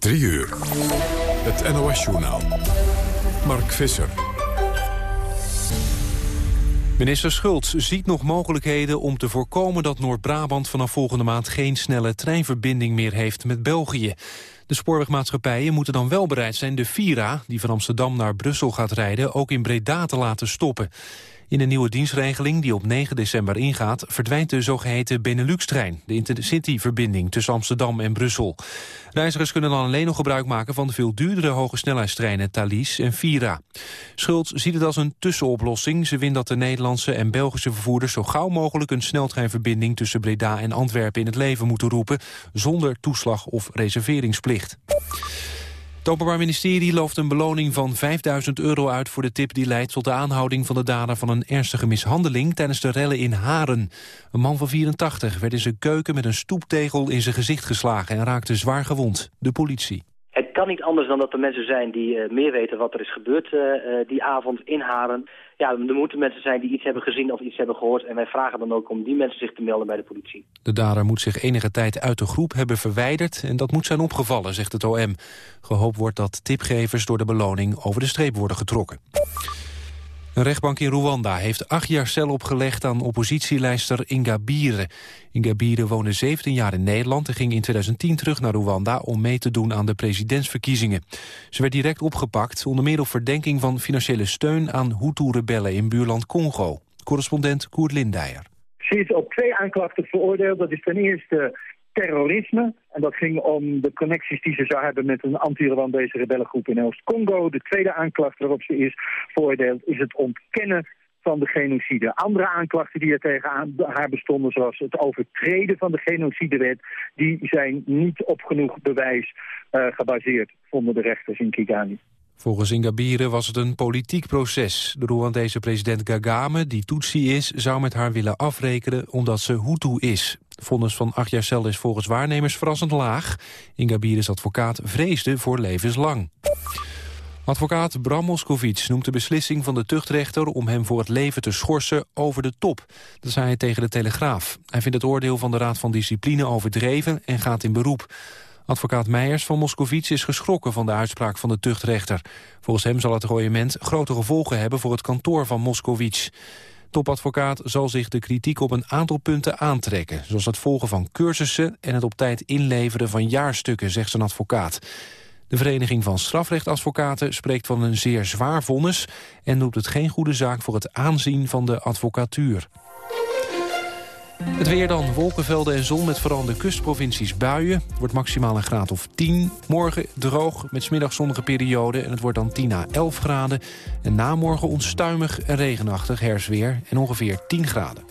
3 uur. Het NOS-journaal. Mark Visser. Minister Schultz ziet nog mogelijkheden om te voorkomen dat Noord-Brabant vanaf volgende maand geen snelle treinverbinding meer heeft met België. De spoorwegmaatschappijen moeten dan wel bereid zijn de Vira, die van Amsterdam naar Brussel gaat rijden, ook in Breda te laten stoppen. In de nieuwe dienstregeling die op 9 december ingaat... verdwijnt de zogeheten Benelux-trein, de intercity-verbinding tussen Amsterdam en Brussel. Reizigers kunnen dan alleen nog gebruik maken van de veel duurdere hoge snelheidstreinen Thalys en Vira. Schultz ziet het als een tussenoplossing. Ze vindt dat de Nederlandse en Belgische vervoerders zo gauw mogelijk een sneltreinverbinding tussen Breda en Antwerpen in het leven moeten roepen, zonder toeslag of reserveringsplicht. Het Openbaar Ministerie looft een beloning van 5000 euro uit voor de tip die leidt tot de aanhouding van de dader van een ernstige mishandeling tijdens de rellen in Haren. Een man van 84 werd in zijn keuken met een stoeptegel in zijn gezicht geslagen en raakte zwaar gewond. De politie. Het kan niet anders dan dat er mensen zijn die uh, meer weten wat er is gebeurd uh, die avond in Haren. Ja, er moeten mensen zijn die iets hebben gezien of iets hebben gehoord. En wij vragen dan ook om die mensen zich te melden bij de politie. De dader moet zich enige tijd uit de groep hebben verwijderd... en dat moet zijn opgevallen, zegt het OM. Gehoopt wordt dat tipgevers door de beloning over de streep worden getrokken. Een rechtbank in Rwanda heeft acht jaar cel opgelegd aan oppositielijster Ingabire. Ingabire woonde 17 jaar in Nederland en ging in 2010 terug naar Rwanda om mee te doen aan de presidentsverkiezingen. Ze werd direct opgepakt, onder meer op verdenking van financiële steun aan Hutu-rebellen in buurland Congo. Correspondent Koert Lindijer. Ze is op twee aanklachten veroordeeld. Dat is ten eerste terrorisme. En dat ging om de connecties die ze zou hebben met een anti-Rwandese rebellengroep in Oost-Congo. De tweede aanklacht waarop ze is veroordeeld is het ontkennen van de genocide. Andere aanklachten die er tegen haar bestonden, zoals het overtreden van de genocidewet, die zijn niet op genoeg bewijs uh, gebaseerd, vonden de rechters in Kigali. Volgens Ingabire was het een politiek proces. De Rwandese president Kagame, die Tutsi is, zou met haar willen afrekenen omdat ze Hutu is. De vonnis van acht jaar cel is volgens waarnemers verrassend laag. Ingabire's advocaat vreesde voor levenslang. Advocaat Bram Moskowitz noemt de beslissing van de tuchtrechter... om hem voor het leven te schorsen over de top. Dat zei hij tegen de Telegraaf. Hij vindt het oordeel van de Raad van Discipline overdreven en gaat in beroep. Advocaat Meijers van Moskovits is geschrokken van de uitspraak van de tuchtrechter. Volgens hem zal het royement grote gevolgen hebben voor het kantoor van Moskovits. Topadvocaat zal zich de kritiek op een aantal punten aantrekken... zoals het volgen van cursussen en het op tijd inleveren van jaarstukken, zegt zijn advocaat. De Vereniging van Strafrechtadvocaten spreekt van een zeer zwaar vonnis... en noemt het geen goede zaak voor het aanzien van de advocatuur. Het weer dan, wolkenvelden en zon met vooral de kustprovincies buien. Wordt maximaal een graad of 10. Morgen droog met smiddag zonnige periode en het wordt dan 10 à 11 graden. En na morgen onstuimig en regenachtig herfstweer en ongeveer 10 graden.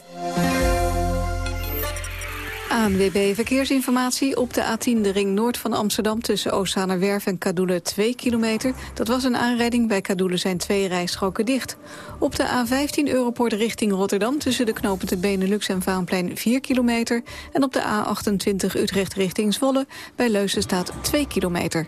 ANWB Verkeersinformatie op de A10, de ring noord van Amsterdam... tussen Oostzaanerwerf en Kadoelen 2 kilometer. Dat was een aanrijding, bij Kadoelen zijn twee rijstroken dicht. Op de A15 Europort richting Rotterdam... tussen de knopen Benelux en Vaanplein 4 kilometer. En op de A28 Utrecht richting Zwolle, bij Leusden staat 2 kilometer.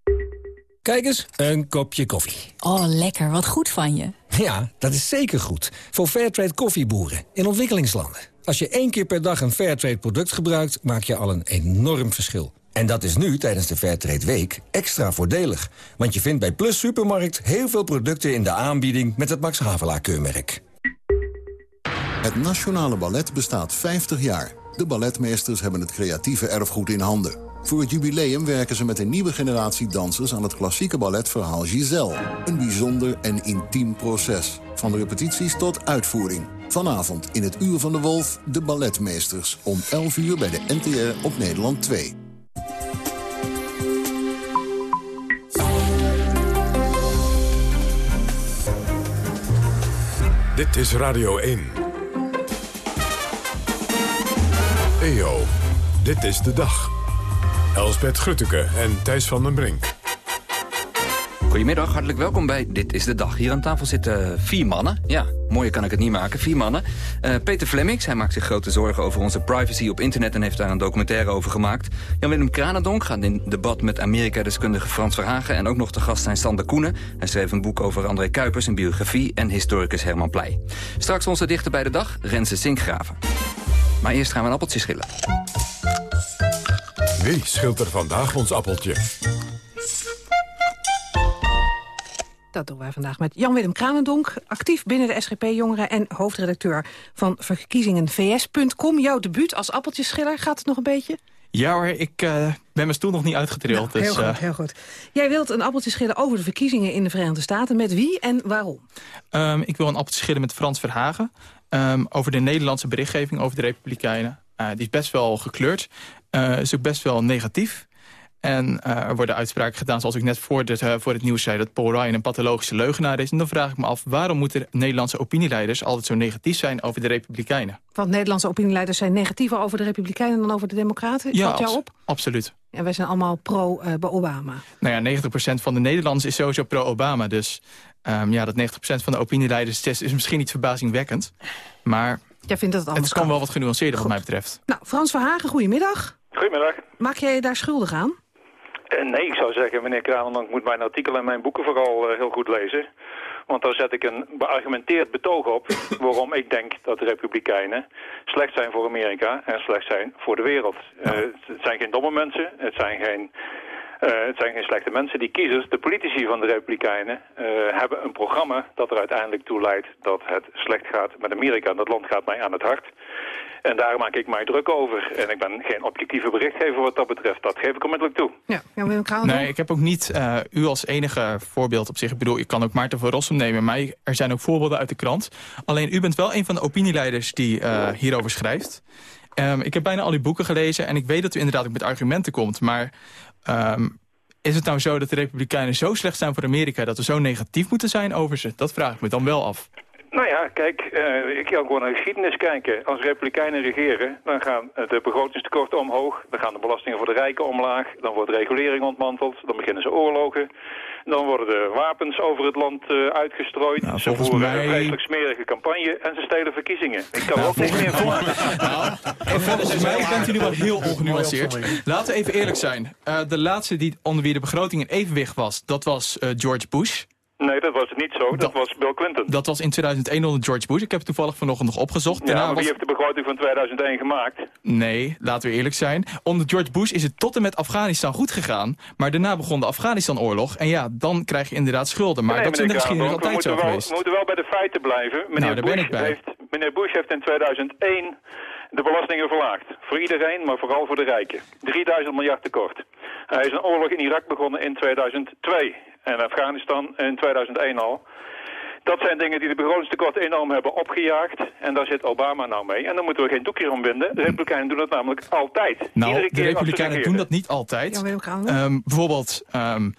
Kijk eens, een kopje koffie. Oh, lekker. Wat goed van je. Ja, dat is zeker goed. Voor Fairtrade koffieboeren in ontwikkelingslanden. Als je één keer per dag een Fairtrade product gebruikt... maak je al een enorm verschil. En dat is nu, tijdens de Fairtrade Week, extra voordelig. Want je vindt bij Plus Supermarkt heel veel producten in de aanbieding... met het Max Havelaar-keurmerk. Het Nationale Ballet bestaat 50 jaar. De balletmeesters hebben het creatieve erfgoed in handen. Voor het jubileum werken ze met een nieuwe generatie dansers... aan het klassieke balletverhaal Giselle. Een bijzonder en intiem proces. Van repetities tot uitvoering. Vanavond in het Uur van de Wolf, de balletmeesters. Om 11 uur bij de NTR op Nederland 2. Dit is Radio 1. EO, dit is de dag. Elsbeth Grutteke en Thijs van den Brink. Goedemiddag, hartelijk welkom bij Dit is de Dag. Hier aan tafel zitten vier mannen. Ja, mooier kan ik het niet maken, vier mannen. Uh, Peter Flemmix, hij maakt zich grote zorgen over onze privacy op internet... en heeft daar een documentaire over gemaakt. Jan-Willem Kranendonk gaat in debat met Amerika-deskundige Frans Verhagen... en ook nog te gast zijn Sander Koenen. Hij schreef een boek over André Kuipers, een biografie... en historicus Herman Pleij. Straks onze dichter bij de dag, Renze Sinkgraven. Maar eerst gaan we een appeltje schillen. Wie schilt er vandaag ons appeltje? Dat doen wij vandaag met Jan-Willem Kranendonk, actief binnen de SGP-jongeren... en hoofdredacteur van verkiezingenvs.com. Jouw debuut als appeltjeschiller, gaat het nog een beetje? Ja hoor, ik uh, ben mijn stoel nog niet uitgetrild. Nou, heel dus, goed, heel goed. Jij wilt een appeltje schillen over de verkiezingen in de Verenigde Staten. Met wie en waarom? Um, ik wil een appeltje schillen met Frans Verhagen. Um, over de Nederlandse berichtgeving over de Republikeinen. Uh, die is best wel gekleurd. Uh, is ook best wel negatief. En uh, er worden uitspraken gedaan, zoals ik net voor, dit, uh, voor het nieuws zei... dat Paul Ryan een pathologische leugenaar is. En dan vraag ik me af, waarom moeten Nederlandse opinieleiders... altijd zo negatief zijn over de Republikeinen? Want Nederlandse opinieleiders zijn negatiever over de Republikeinen... dan over de Democraten? Ja, jou op? absoluut. En wij zijn allemaal pro-Obama. Nou ja, 90% van de Nederlanders is sowieso pro-Obama. Dus um, ja, dat 90% van de opinieleiders is, is misschien niet verbazingwekkend. Maar Jij vindt dat het, het kan wel wat genuanceerder wat mij betreft. Nou, Frans Verhagen, goedemiddag. Goedemiddag. Maak jij je daar schuldig aan? Uh, nee, ik zou zeggen, meneer Kranendonk moet mijn artikel en mijn boeken vooral uh, heel goed lezen. Want daar zet ik een beargumenteerd betoog op waarom ik denk dat de Republikeinen slecht zijn voor Amerika en slecht zijn voor de wereld. Uh, het zijn geen domme mensen, het zijn geen... Het zijn geen slechte mensen. Die kiezers, de politici van de Republikeinen, hebben een programma dat er uiteindelijk toe leidt dat het slecht gaat met Amerika. Dat land gaat mij aan het hart. En daar maak ik mij druk over. En ik ben geen objectieve berichtgever wat dat betreft. Dat geef ik onmiddellijk toe. Ja, ja nee, ik heb ook niet uh, u als enige voorbeeld op zich. Ik bedoel, ik kan ook Maarten van Rossum nemen. Maar er zijn ook voorbeelden uit de krant. Alleen u bent wel een van de opinieleiders die uh, hierover schrijft. Um, ik heb bijna al uw boeken gelezen. En ik weet dat u inderdaad ook met argumenten komt. Maar um, is het nou zo dat de Republikeinen zo slecht zijn voor Amerika... dat we zo negatief moeten zijn over ze? Dat vraag ik me dan wel af. Nou ja, kijk, uh, ik kan gewoon naar de geschiedenis kijken. Als republikeinen regeren, dan gaan de begrotingstekorten omhoog. Dan gaan de belastingen voor de rijken omlaag. Dan wordt regulering ontmanteld. Dan beginnen ze oorlogen. Dan worden de wapens over het land uh, uitgestrooid. Nou, ze voeren mij... een vreselijk smerige campagne en ze stelen verkiezingen. Ik kan nou, ook niks meer van nou, Volgens mij bent u nu wel heel ongenuanceerd. Laten we even eerlijk zijn. Uh, de laatste die onder wie de begroting in evenwicht was, dat was uh, George Bush. Nee, dat was het niet zo. Dat, dat, was Bill Clinton. Dat was in 2001 onder George Bush. Ik heb het toevallig vanochtend nog opgezocht. Ja, maar wie was... heeft de begroting van 2001 gemaakt? Nee, laten we eerlijk zijn. Onder George Bush is het tot en met Afghanistan goed gegaan. Maar daarna begon de Afghanistan-oorlog. En ja, dan krijg je inderdaad schulden. Maar nee, dat is in de geschiedenis altijd zo wel, geweest. We moeten wel bij de feiten blijven. Meneer, nou, Bush, heeft, meneer Bush heeft in 2001 de belastingen verlaagd. Voor iedereen, maar vooral voor de rijken. 3000 miljard tekort. Hij is een oorlog in Irak begonnen in 2002. En Afghanistan in 2001 al. Dat zijn dingen die de begrotingstekort enorm hebben opgejaagd. En daar zit Obama nou mee. En dan moeten we geen doekje om binden. De Republikeinen doen dat namelijk altijd. Nou, Iedere de Republikeinen doen dat niet altijd. Ja, um, bijvoorbeeld... Um,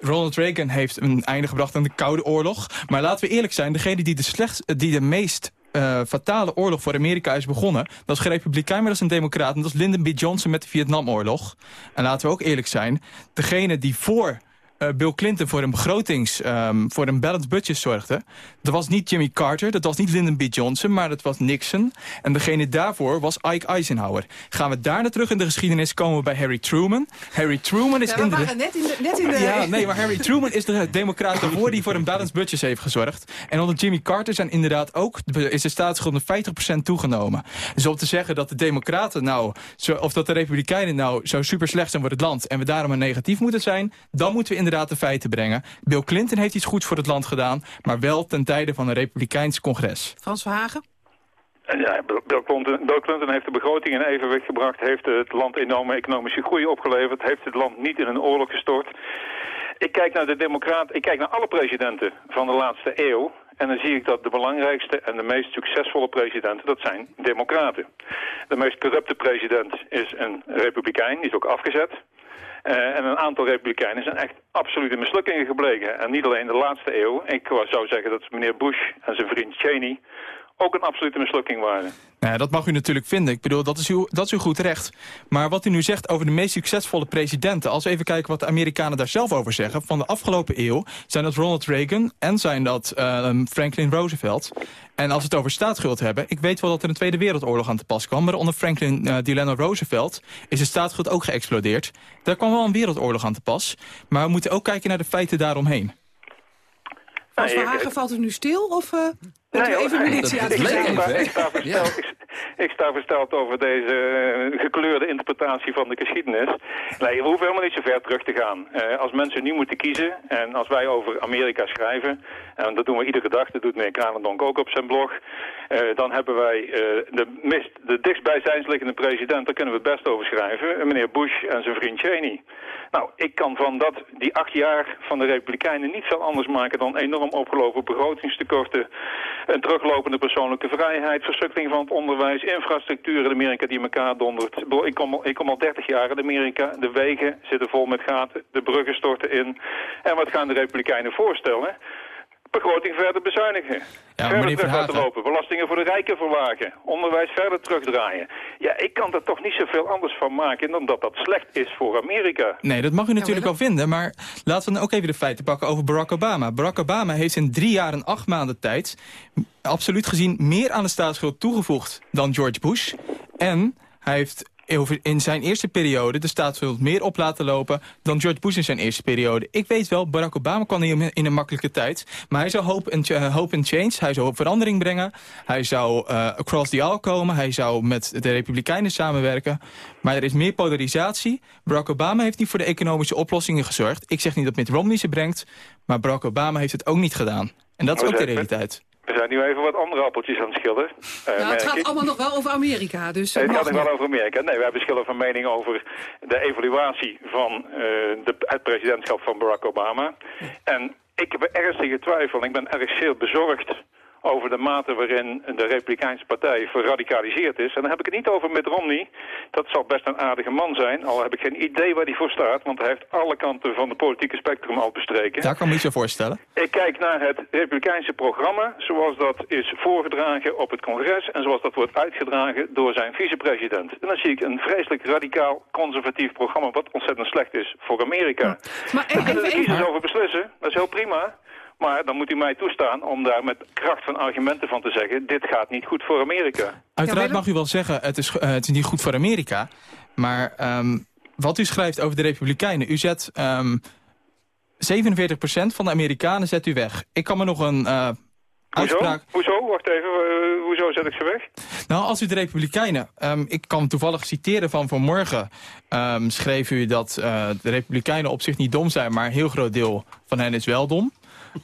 Ronald Reagan heeft een einde gebracht aan de Koude Oorlog. Maar laten we eerlijk zijn, degene die de, slechts, die de meest uh, fatale oorlog voor Amerika is begonnen... dat is geen republikein, maar dat is een democraat. En dat is Lyndon B. Johnson met de Vietnamoorlog. En laten we ook eerlijk zijn, degene die voor... Uh, Bill Clinton voor een begrotings, um, voor een balanced budget zorgde. Dat was niet Jimmy Carter, dat was niet Lyndon B. Johnson, maar dat was Nixon. En degene daarvoor was Ike Eisenhower. Gaan we daarna terug in de geschiedenis, komen we bij Harry Truman. Harry Truman is ja, in de... net in de... Net in de... Ja, nee, maar Harry Truman is de democraat daarvoor die voor een balanced budget heeft gezorgd. En onder Jimmy Carter zijn inderdaad ook, is de staatsschuld met 50% toegenomen. Dus om te zeggen dat de democraten nou, zo, of dat de republikeinen nou zo super slecht zijn voor het land en we daarom een negatief moeten zijn, dan moeten we inderdaad de feiten brengen. Bill Clinton heeft iets goeds voor het land gedaan, maar wel ten tijde van een republikeins congres. Frans Verhagen? Ja, Bill Clinton, Bill Clinton heeft de begroting in evenwicht gebracht, heeft het land enorme economische groei opgeleverd, heeft het land niet in een oorlog gestort. Ik kijk naar de democraat, ik kijk naar alle presidenten van de laatste eeuw. En dan zie ik dat de belangrijkste en de meest succesvolle presidenten, dat zijn democraten. De meest corrupte president is een republikein, die is ook afgezet. Uh, en een aantal republikeinen zijn echt absolute mislukkingen gebleken. En niet alleen de laatste eeuw. Ik zou zeggen dat meneer Bush en zijn vriend Cheney ook een absolute mislukking waren. Nou ja, dat mag u natuurlijk vinden. Ik bedoel, dat is, uw, dat is uw goed recht. Maar wat u nu zegt over de meest succesvolle presidenten... als we even kijken wat de Amerikanen daar zelf over zeggen... van de afgelopen eeuw zijn dat Ronald Reagan en zijn dat uh, Franklin Roosevelt. En als we het over staatsschuld hebben... ik weet wel dat er een Tweede Wereldoorlog aan te pas kwam... maar onder Franklin uh, Delano Roosevelt is de staatsschuld ook geëxplodeerd. Daar kwam wel een wereldoorlog aan te pas. Maar we moeten ook kijken naar de feiten daaromheen. Frans Verhagen, valt het nu stil? Of uh, u even munitie aan het ik, sta versteld, ik, ik sta versteld over deze uh, gekleurde interpretatie van de geschiedenis. Nee, we hoeven helemaal niet zo ver terug te gaan. Uh, als mensen nu moeten kiezen en als wij over Amerika schrijven... en dat doen we iedere dag, dat doet meneer Kranendonk ook op zijn blog... dan hebben wij de, mist, de dichtstbijzijnsliggende president, daar kunnen we het best over schrijven... meneer Bush en zijn vriend Cheney. Nou, ik kan van dat, die acht jaar van de Republikeinen niet veel anders maken dan enorm opgelopen begrotingstekorten, een teruglopende persoonlijke vrijheid, verstukking van het onderwijs, infrastructuur in Amerika die elkaar dondert. Ik kom, ik kom al 30 jaar in Amerika, de wegen zitten vol met gaten, de bruggen storten in. En wat gaan de Republikeinen voorstellen? Begroting verder bezuinigen. Ja, verder terug laten lopen. Belastingen voor de rijken verlagen. Onderwijs verder terugdraaien. Ja, ik kan er toch niet zoveel anders van maken dan dat dat slecht is voor Amerika. Nee, dat mag u natuurlijk wel vinden. Maar laten we dan ook even de feiten pakken over Barack Obama. Barack Obama heeft in drie jaar en acht maanden tijd... absoluut gezien meer aan de staatsschuld toegevoegd dan George Bush. En hij heeft in zijn eerste periode de staatsschuld meer op laten lopen dan George Bush in zijn eerste periode. Ik weet wel, Barack Obama kwam in, in een makkelijke tijd, maar hij zou hope and, uh, hope and change, hij zou verandering brengen, hij zou uh, across the aisle komen, hij zou met de Republikeinen samenwerken, maar er is meer polarisatie. Barack Obama heeft niet voor de economische oplossingen gezorgd. Ik zeg niet dat Mitt Romney ze brengt, maar Barack Obama heeft het ook niet gedaan. En dat is ook de realiteit. We zijn nu even wat andere appeltjes aan het schillen. Uh, nou, het gaat ik. allemaal nog wel over Amerika. Dus het gaat nog wel over Amerika. Nee, we hebben verschillen van mening over de evaluatie van uh, de, het presidentschap van Barack Obama. En ik heb ernstige twijfel. Ik ben erg zeer bezorgd over de mate waarin de Republikeinse partij verradicaliseerd is. En dan heb ik het niet over Mitt Romney. Dat zal best een aardige man zijn, al heb ik geen idee waar hij voor staat. Want hij heeft alle kanten van de politieke spectrum al bestreken. Daar kan ik me zo voorstellen. Ik kijk naar het Republikeinse programma zoals dat is voorgedragen op het congres... en zoals dat wordt uitgedragen door zijn vicepresident. En dan zie ik een vreselijk radicaal conservatief programma... wat ontzettend slecht is voor Amerika. Ja. Maar even, kunnen de kiezers over beslissen, dat is heel prima... Maar dan moet u mij toestaan om daar met kracht van argumenten van te zeggen... dit gaat niet goed voor Amerika. Uiteraard mag u wel zeggen, het is, uh, het is niet goed voor Amerika. Maar um, wat u schrijft over de Republikeinen... u zet um, 47% van de Amerikanen zet u weg. Ik kan me nog een... Uh, Uitspraak... Hoezo? Hoezo? Wacht even. Uh, hoezo zet ik ze weg? Nou, als u de Republikeinen... Um, ik kan toevallig citeren van vanmorgen... Um, schreef u dat uh, de Republikeinen op zich niet dom zijn... maar een heel groot deel van hen is wel dom.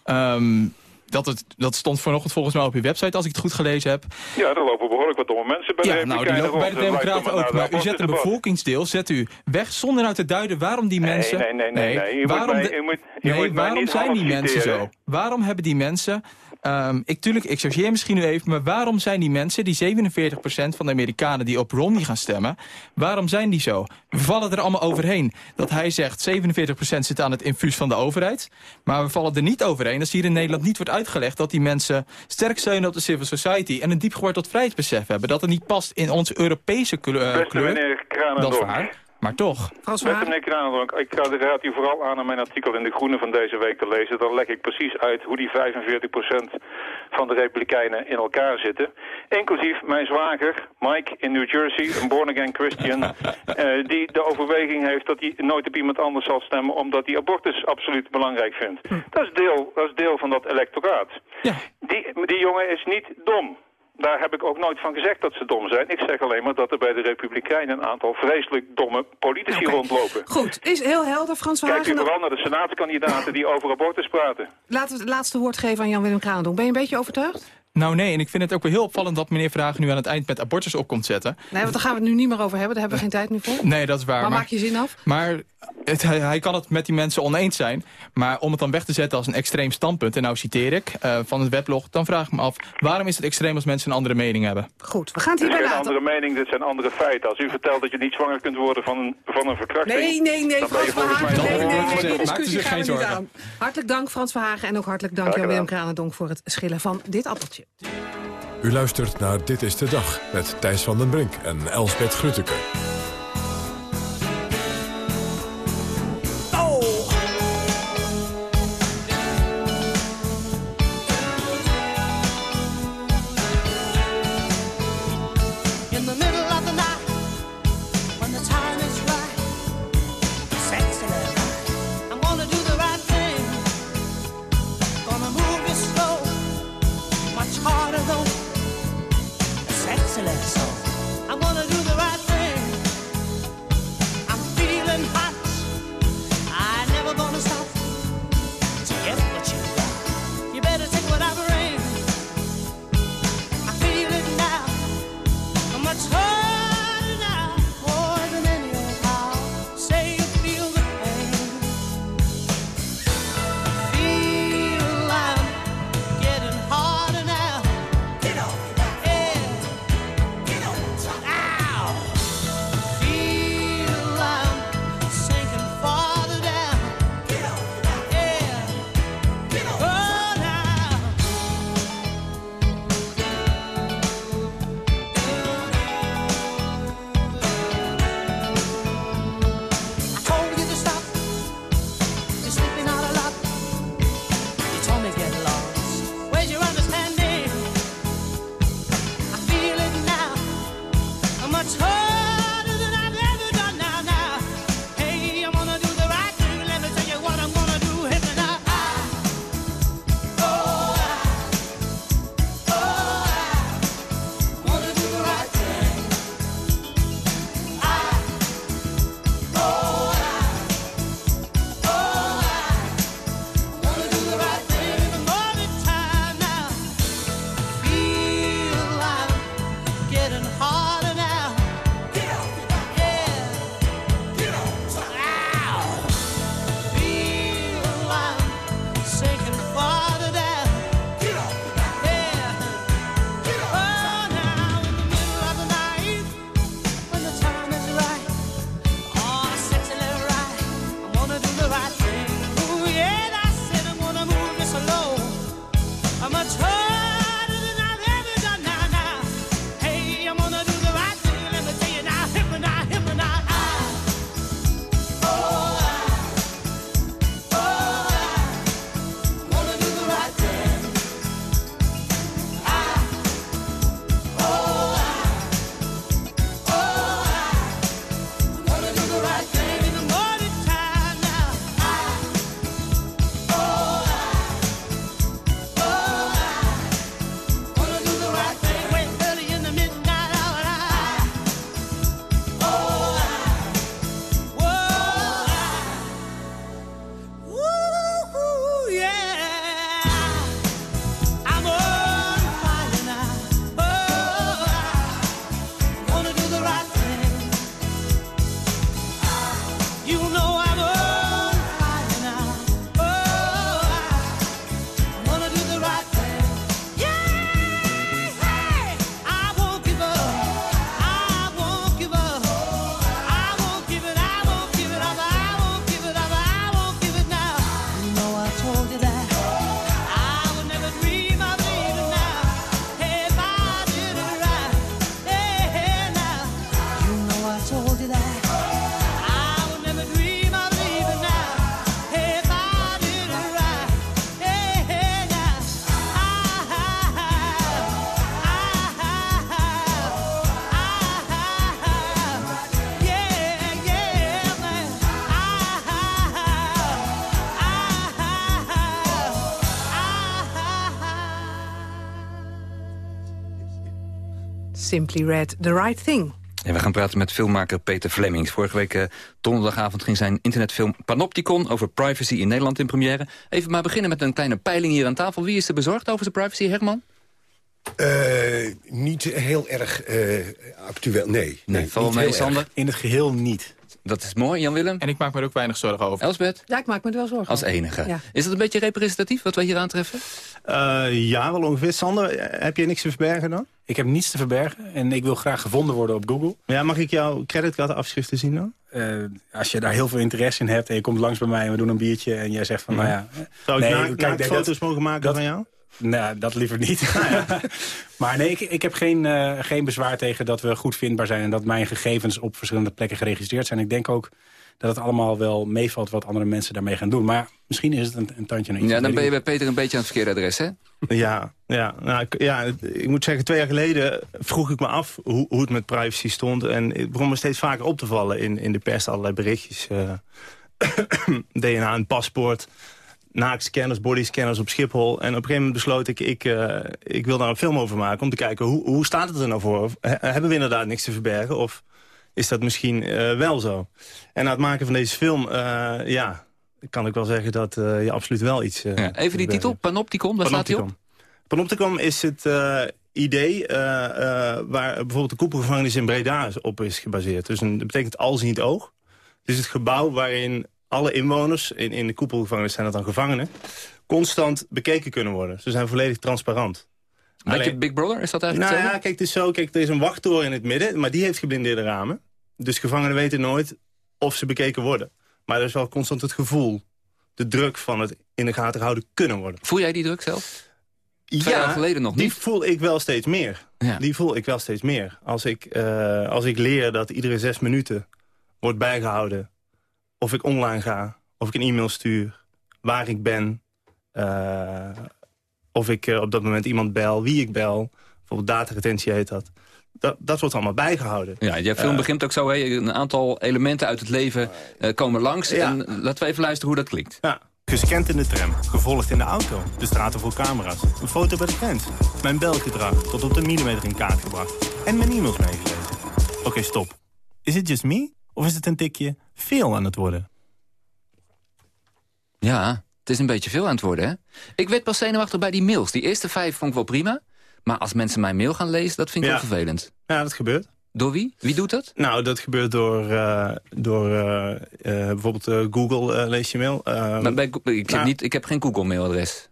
Um, dat, het, dat stond vanochtend volgens mij op uw website, als ik het goed gelezen heb. Ja, er lopen behoorlijk wat domme mensen bij ja, de nou, die lopen bij de Democraten ook. Maar u zet een bevolkingsdeel zet u weg zonder uit te duiden waarom die mensen... Nee, nee, nee. nee, nee. waarom, moet mij, je moet, je nee, moet waarom zijn die mensen zo? Waarom hebben die mensen... Um, ik, tuurlijk, ik chargeer misschien nu even, maar waarom zijn die mensen, die 47% van de Amerikanen die op Romney gaan stemmen, waarom zijn die zo? We vallen er allemaal overheen. Dat hij zegt 47% zit aan het infuus van de overheid, maar we vallen er niet overheen als hier in Nederland niet wordt uitgelegd dat die mensen sterk steunen op de civil society en een diep geworteld vrijheidsbesef hebben. Dat het niet past in onze Europese kleur. Beste meneer dat is waar. Maar toch. Met meneer Kranendonk, ik raad u vooral aan om mijn artikel in De Groene van deze week te lezen. Dan leg ik precies uit hoe die 45% van de Republikeinen in elkaar zitten. Inclusief mijn zwager, Mike in New Jersey, een born-again Christian... uh, die de overweging heeft dat hij nooit op iemand anders zal stemmen... omdat hij abortus absoluut belangrijk vindt. Hm. Dat, is deel, dat is deel van dat electoraat. Ja. Die, die jongen is niet dom daar heb ik ook nooit van gezegd dat ze dom zijn. Ik zeg alleen maar dat er bij de Republikeinen een aantal vreselijk domme politici okay. rondlopen. Goed, is heel helder, Frans Verhagen. Kijk u vooral naar de senaatskandidaten die over abortus praten. Laten we het laatste woord geven aan Jan-Willem Kranendonk. Ben je een beetje overtuigd? Nou nee, en ik vind het ook wel heel opvallend dat meneer Vragen nu aan het eind met abortus op komt zetten. Nee, want daar gaan we het nu niet meer over hebben. Daar hebben we geen tijd meer voor. Nee, dat is waar. Maar, maar maak je zin af? Maar het, hij, kan het met die mensen oneens zijn. Maar om het dan weg te zetten als een extreem standpunt... en nou citeer ik uh, van het weblog... dan vraag ik me af, waarom is het extreem als mensen een andere mening hebben? Goed, we gaan het hierbij laten. Dit is geen andere mening, dit zijn andere feiten. Als u vertelt dat je niet zwanger kunt worden van een, van een verkrachting... Nee, nee, nee, Frans Verhagen. Nee, nee, nee, die discussie gaan we niet aan. Hartelijk dank, Frans Verhagen. En ook hartelijk dank, Jan-Willem Kranendonk... voor het schillen van dit appeltje. U luistert naar Dit is de Dag met Thijs van den Brink en Elsbeth Grutteke. Simply Red, The Right Thing. En we gaan praten met filmmaker Peter Flemings. Vorige week eh, donderdagavond ging zijn internetfilm Panopticon... over privacy in Nederland in première. Even maar beginnen met een kleine peiling hier aan tafel. Wie is er bezorgd over zijn privacy, Herman? Eh, niet heel erg eh, actueel, nee. nee val niet mee, heel Sander? In het geheel niet. Dat is mooi, Jan-Willem. En ik maak me er ook weinig zorgen over. Elsbeth? Ja, ik maak me er wel zorgen Als enige. Ja. Is dat een beetje representatief wat wij hier aantreffen? Eh, ja, wel ongeveer. Sander, heb je niks te verbergen dan? Ik heb niets te verbergen en ik wil graag gevonden worden op Google. Ja, mag ik jouw creditcardafschriften zien dan? Eh, als je daar heel veel interesse in hebt en je komt langs bij mij en we doen een biertje en jij zegt van, Ja. nou ja... Zou ik nee, kijk, foto's dat- mogen maken dat- van jou? Nou, dat liever niet. maar nee, ik, ik heb geen, eh, geen bezwaar tegen dat we goed vindbaar zijn... en dat mijn gegevens op verschillende plekken geregistreerd zijn. Ik denk ook dat het allemaal wel meevalt wat andere mensen daarmee gaan doen. Maar misschien is het een, een tandje naar iets. Ja, dan ben je bij Peter een beetje aan het verkeerde adres, hè? Ja, ja, nou, ik, ja, ik moet zeggen, twee jaar geleden vroeg ik me af hoe, hoe het met privacy stond. En het begon me steeds vaker op te vallen in, in de pers allerlei berichtjes. eh, DNA en paspoort, naaktscanners, bodyscanners op Schiphol. En op een gegeven moment besloot ik, ik, eh, ik wil daar een film over maken... om te kijken, hoe, hoe staat het er nou voor? He- hebben we inderdaad niks te verbergen? Of is dat misschien eh, wel zo? En na het maken van deze film, eh, ja, kan ik wel zeggen dat eh, je absoluut wel iets... Ja, even die titel, Panopticon, waar staat die op? Panopticon is het idee eh, waar bijvoorbeeld de koepelgevangenis in Breda op is gebaseerd. Dus een, dat betekent alziend oog. Het is het gebouw waarin alle inwoners, in, in de koepelgevangenis zijn dat dan gevangenen, constant bekeken kunnen worden. Ze zijn volledig transparant. Alleen- Big Brother, is dat eigenlijk nou ja, kijk, het is zo. Kijk, er is een wachttoren in het midden, maar die heeft geblindeerde ramen. Dus gevangenen weten nooit of ze bekeken worden. Maar er is wel constant het gevoel, de druk van het in de gaten houden kunnen worden. Voel jij die druk zelf? Twee jaar geleden nog die niet. voel ik wel steeds meer. Ja. Die voel ik wel steeds meer. Als ik, eh, als ik leer dat iedere zes minuten wordt bijgehouden... of ik online ga, of ik een e-mail stuur, waar ik ben... eh, of ik eh, op dat moment iemand bel, wie ik bel... bijvoorbeeld dataretentie heet dat... Dat, dat wordt allemaal bijgehouden. Ja, jouw film Eh, begint ook zo, hè? een aantal elementen uit het leven eh, komen langs. Ja. En laten we even luisteren hoe dat klinkt. Ja. Gescand in de tram, gevolgd in de auto, de straten vol camera's, een foto bij de grens. Mijn belgedrag tot op de millimeter in kaart gebracht. En mijn e-mails meegelezen. Oké, stop. Is het just me? Of is het een tikje veel aan het worden? Ja, het is een beetje veel aan het worden, hè? Ik werd pas zenuwachtig bij die mails. Die eerste vijf vond ik wel prima. Maar als mensen mijn mail gaan lezen, dat vind ik Ja. wel vervelend. Ja, dat gebeurt. Door wie? Wie doet dat? Nou, dat gebeurt door, eh, door eh, eh, bijvoorbeeld Google lees je mail. Eh, Maar bij, ik, heb nou, niet, ik heb geen Google-mailadres.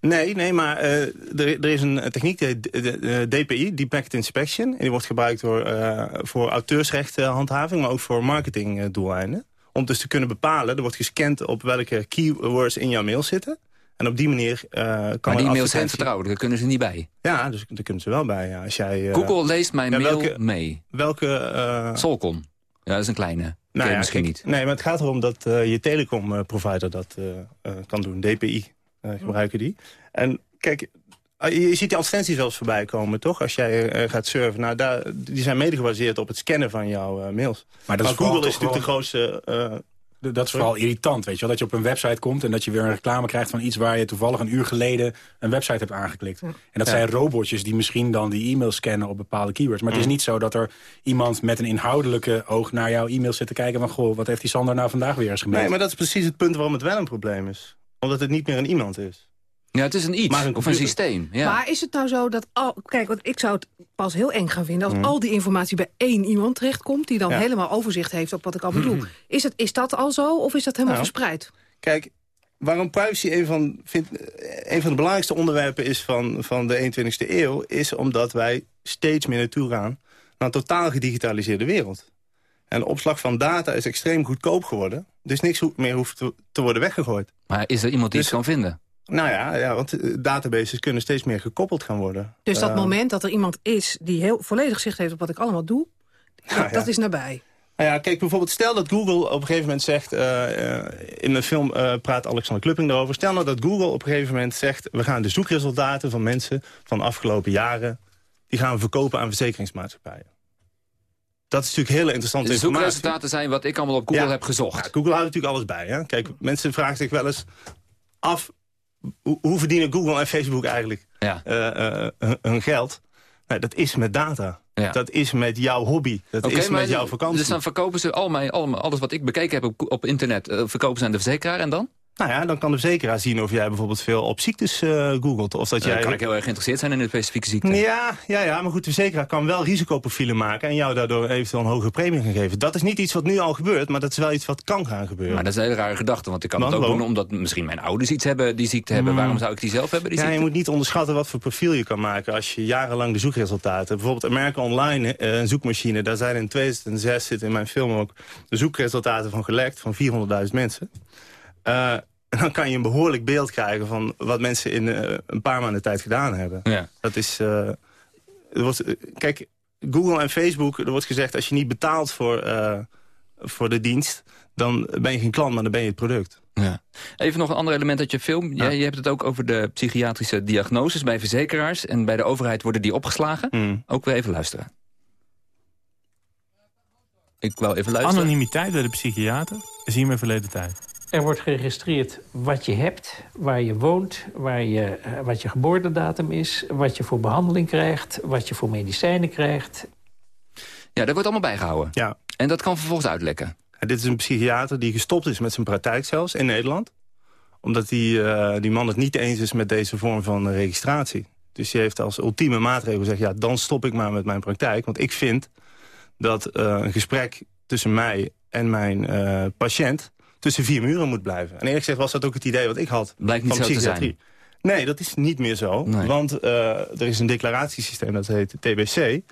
Nee, nee, maar er, er is een techniek, die heet D- D- eh, DPI, Deep Packet Inspection. En die wordt gebruikt door, voor auteursrechthandhaving, maar ook voor marketingdoeleinden. Om dus te kunnen bepalen, er wordt gescand op welke keywords in jouw mail zitten. En op die manier eh, kan Maar die mails zijn vertrouwelijk, daar kunnen ze niet bij. Ja, dus daar kunnen ze wel bij. Ja. Als jij, eh, Google leest mijn ja, mail welke- mee. Welke... eh, Solcom. Ja, dat is een kleine. Je Nou ja, misschien kijk, niet. Nee, maar het gaat erom dat eh, je telecom-provider dat eh, eh, kan doen. DPI eh, gebruiken die. En kijk, eh, je, ziet die advertenties wel eens voorbij komen, toch? Als jij gaat surfen. Nou, daar, die zijn mede gebaseerd op het scannen van jouw eh, mails. Maar dat is Google is toch natuurlijk de grootste... Dat is vooral irritant, weet je wel. Dat je op een website komt en dat je weer een reclame krijgt van iets... waar je toevallig een uur geleden een website hebt aangeklikt. En dat Ja. zijn robotjes die misschien dan die e-mails scannen op bepaalde keywords. Maar het is Mm. niet zo dat er iemand met een inhoudelijke oog naar jouw e-mails zit te kijken... van goh, wat heeft die Sander nou vandaag weer eens gemeld? nee, maar dat is precies het punt waarom het wel een probleem is. Omdat het niet meer een iemand is. Ja, het is een iets Maar een of een systeem. Ja. Maar is het nou zo dat al... Kijk, want ik zou het pas heel eng gaan vinden... als Mhm. al die informatie bij één iemand terechtkomt... die dan Ja. helemaal overzicht heeft op wat ik allemaal doe. Is, het, is dat al zo of is dat helemaal Nou. verspreid? Kijk, waarom privacy een van, vind, een van de belangrijkste onderwerpen is van, van de 21ste eeuw... is omdat wij steeds meer naartoe gaan naar een totaal gedigitaliseerde wereld. En de opslag van data is extreem goedkoop geworden. Dus niks ho- meer hoeft te, te worden weggegooid. Maar is er iemand die Dus- het kan vinden? Nou ja, ja, want eh, databases kunnen steeds meer gekoppeld gaan worden. Dus dat Eh, moment dat er iemand is die heel volledig zicht heeft op wat ik allemaal doe... dat, ja. dat is nabij. Nou ja, kijk, bijvoorbeeld stel dat Google op een gegeven moment zegt... eh, in een film eh, praat Alexander Klupping erover... stel nou dat Google op een gegeven moment zegt... we gaan de zoekresultaten van mensen van de afgelopen jaren... die gaan we verkopen aan verzekeringsmaatschappijen. Dat is natuurlijk hele interessante De informatie. zoekresultaten zijn wat ik allemaal op Google Ja. heb gezocht. Ja, Google houdt natuurlijk alles bij. Hè? Kijk, mensen vragen zich wel eens af... hoe, verdienen Google en Facebook eigenlijk Ja. eh, eh, hun- geld? Nou, dat is met data. Ja. Dat is met jouw hobby. Dat is met jouw vakantie. Dus dan verkopen ze al mijn, al mijn- alles wat ik bekeken heb op, op internet... eh, verkopen ze aan de verzekeraar en dan? Nou ja, dan kan de verzekeraar zien of jij bijvoorbeeld veel op ziektes eh, googelt. Of dat Dan jij... kan ik heel erg geïnteresseerd zijn in een specifieke ziekte. Ja, ja, ja, maar goed, de verzekeraar kan wel risicoprofielen maken... en jou daardoor eventueel een hogere premie gaan geven. Dat is niet iets wat nu al gebeurt, maar dat is wel iets wat kan gaan gebeuren. Maar dat is een hele rare gedachte, want ik kan Want het ook doen... omdat misschien mijn ouders iets hebben, die ziekte hebben. Mm. Waarom zou ik die zelf hebben, die ja, ziekte? je moet niet onderschatten wat voor profiel je kan maken... als je jarenlang de zoekresultaten... Bijvoorbeeld America Online, eh, een zoekmachine... daar zijn in 2006, zit in mijn film ook... de zoekresultaten van gelekt van 400.000 mensen. Eh, dan kan je een behoorlijk beeld krijgen van wat mensen in eh, een paar maanden tijd gedaan hebben. Ja. Dat is... eh, er wordt, kijk, Google en Facebook, er wordt gezegd... als je niet betaalt voor, eh, voor de dienst, dan ben je geen klant, maar dan ben je het product. Ja. Even nog een ander element uit je film. Jij, je hebt het ook over de psychiatrische diagnoses bij verzekeraars. En bij de overheid worden die opgeslagen. Hmm. Ook weer even luisteren. Ik wil even luisteren. Anonimiteit bij de psychiater zien we verleden tijd. Er wordt geregistreerd wat je hebt, waar je woont, waar je, eh, wat je geboortedatum is... wat je voor behandeling krijgt, wat je voor medicijnen krijgt. Ja, dat wordt allemaal bijgehouden. Ja. En dat kan vervolgens uitlekken. En dit is een psychiater die gestopt is met zijn praktijk zelfs in Nederland. Omdat die, eh, die man het niet eens is met deze vorm van registratie. Dus die heeft als ultieme maatregel gezegd... ja, dan stop ik maar met mijn praktijk. Want ik vind dat eh, een gesprek tussen mij en mijn eh, patiënt... tussen vier muren moet blijven. En eerlijk gezegd was dat ook het idee wat ik had Blijkt niet van zo te psychiatrie. Nee, dat is niet meer zo. Nee. Want eh, er is een declaratiesysteem, dat heet TBC...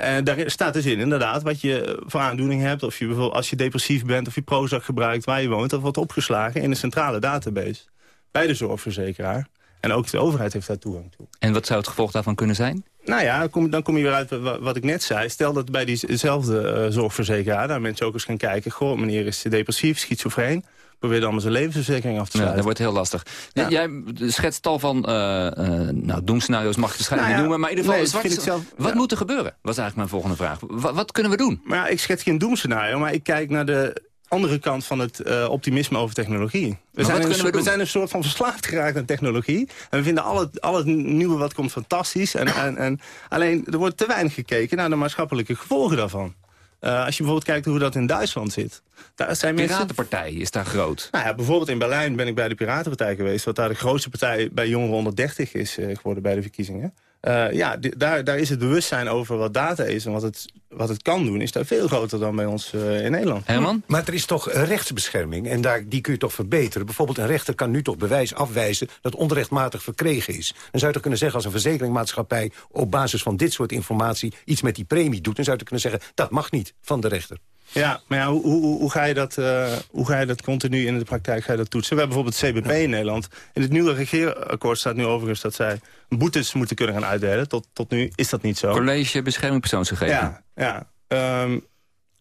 En daar staat dus in inderdaad wat je voor aandoening hebt. Of je bijvoorbeeld als je depressief bent of je Prozac gebruikt waar je woont. Dat wordt opgeslagen in een centrale database. Bij de zorgverzekeraar. En ook de overheid heeft daar toegang toe. En wat zou het gevolg daarvan kunnen zijn? Nou ja, kom- dan kom je weer uit wa- wat ik net zei. Stel dat bij diezelfde eh, zorgverzekeraar... daar mensen ook eens gaan kijken... goh, meneer is depressief, schizofreen... probeer dan maar zijn levensverzekering af te Ja, sluiten. dat wordt heel lastig. Jij schetst tal van eh, eh, nou, doemscenario's, mag je waarschijnlijk Nou ja, niet noemen. Maar in ieder geval, nee, zwart- vind ik zelf- wat ja. moet er gebeuren? Was eigenlijk mijn volgende vraag. Wa- wat kunnen we doen? Maar ja, ik schets geen doemscenario, maar ik kijk naar de andere kant van het eh, optimisme over technologie. We zijn, een we zijn een soort van verslaafd geraakt aan technologie. En we vinden al het, al het nieuwe wat komt fantastisch. En, en, en, alleen, er wordt te weinig gekeken naar de maatschappelijke gevolgen daarvan. Eh, als je bijvoorbeeld kijkt hoe dat in Duitsland zit. Daar zijn De mensen... Piratenpartij is daar groot. Nou ja, bijvoorbeeld in Berlijn ben ik bij de Piratenpartij geweest... wat daar de grootste partij bij jongeren onder 30 is eh, geworden bij de verkiezingen. Eh, ja, daar, daar is het bewustzijn over wat data is en wat het, wat het kan doen... is daar veel groter dan bij ons eh, in Nederland. Herman? Maar er is toch rechtsbescherming en daar, die kun je toch verbeteren. Bijvoorbeeld een rechter kan nu toch bewijs afwijzen dat onrechtmatig verkregen is. Dan zou je toch kunnen zeggen als een verzekeringmaatschappij... op basis van dit soort informatie iets met die premie doet... dan zou je toch kunnen zeggen dat mag niet van de rechter. Ja, maar ja, hoe, hoe, hoe, ga je dat, eh, hoe ga je dat continu in de praktijk ga je dat toetsen? We hebben bijvoorbeeld het CBP in Nederland. In het nieuwe regeerakkoord staat nu overigens dat zij boetes moeten kunnen gaan uitdelen. Tot, tot nu is dat niet zo. College Bescherming Persoonsgegevens. Ja, ja. Ehm,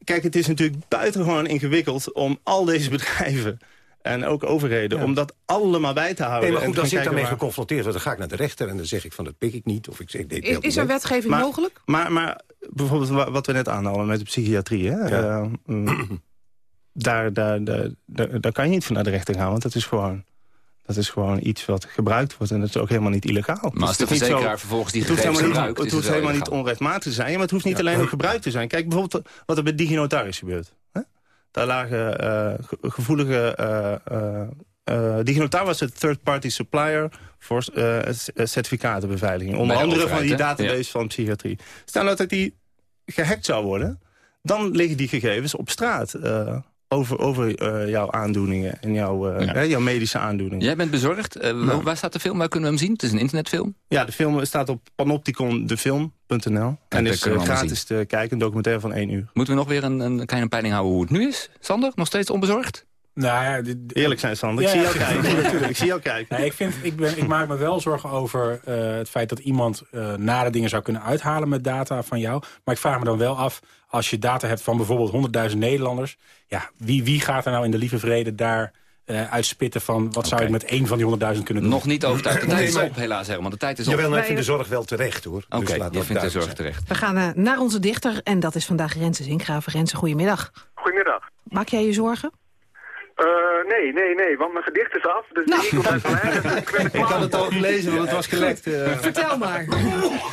kijk, het is natuurlijk buitengewoon ingewikkeld om al deze bedrijven en ook overheden, om dat allemaal bij te houden. Nee, maar en goed, als ik daarmee waar- geconfronteerd word... dan ga ik naar de rechter en dan zeg ik van dat pik ik niet. Of ik zeg, nee, Is, is er wetgeving Maar- mogelijk? Maar, maar bijvoorbeeld wa- wat we net aanhalen met de psychiatrie. Hè? Ja. Eh, mm, daar, daar, daar, daar, daar kan je niet voor naar de rechter gaan, want dat is gewoon... Dat is gewoon iets wat gebruikt wordt en dat is ook helemaal niet illegaal. Maar als de het is niet verzekeraar vervolgens die het hoeft gegevens helemaal gebruikt, Het hoeft het helemaal niet onrechtmatig te zijn, maar het hoeft niet alleen ook gebruikt te zijn. Kijk bijvoorbeeld wat er bij DigiNotaris gebeurt. Daar lagen eh, ge- gevoelige... eh eh eh, DigiNotar was het third-party supplier voor eh, eh, certificatenbeveiliging. Onder andere van die database van psychiatrie. Stel nou dat die gehackt zou worden, dan liggen die gegevens op straat. eh, over over eh, jouw aandoeningen en jouw, eh, Ja. hè, jouw medische aandoeningen. Jij bent bezorgd. Eh, Nou. Waar staat de film? Waar kunnen we hem zien? Het is een internetfilm. Ja, de film staat op panopticondefilm.nl. En is gratis te kijken, een documentaire van één uur. Moeten we nog weer een, een kleine peiling houden hoe het nu is? Sander, nog steeds onbezorgd? Nou ja, dit- Eerlijk zijn, Sander. Ik Ja, zie ja. jou kijken. Natuurlijk, ik zie jou kijken. Nee, ik, vind, ik, ben, ik maak me wel zorgen over eh, het feit dat iemand eh nare dingen zou kunnen uithalen met data van jou. Maar ik vraag me dan wel af, als je data hebt van bijvoorbeeld 100.000 Nederlanders. Ja, wie, wie gaat er nou in de lieve vrede daar eh, uitspitten van wat zou ik met één van die 100.000 kunnen doen? Nog niet overtuigd. De tijd is maar- op, helaas, Herman. De tijd is op. Jawel, maar ik vind de zorg wel terecht, hoor. Oké, Dus laat je dat vindt de zorg zijn. terecht. We gaan naar onze dichter en dat is vandaag Renze Zinkgraven. Renze, goedemiddag. Goedemiddag. Maak jij je zorgen? Eh, nee, nee, nee, want mijn gedicht is af. Dus Nou. die komt uit mijn eigen. Ik Ik had het al gelezen, want het was gelekt. eh. Vertel maar.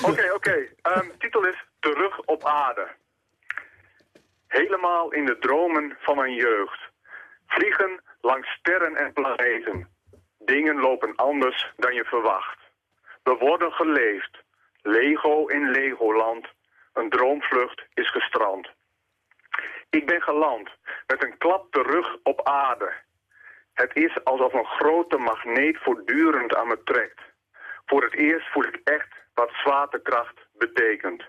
Oké, oké. Ehm, titel is Terug op aarde. Helemaal in de dromen van mijn jeugd. Vliegen langs sterren en planeten. Dingen lopen anders dan je verwacht. We worden geleefd. Lego in Legoland. Een droomvlucht is gestrand. Ik ben geland met een klap terug op aarde. Het is alsof een grote magneet voortdurend aan me trekt. Voor het eerst voel ik echt wat zwaartekracht betekent.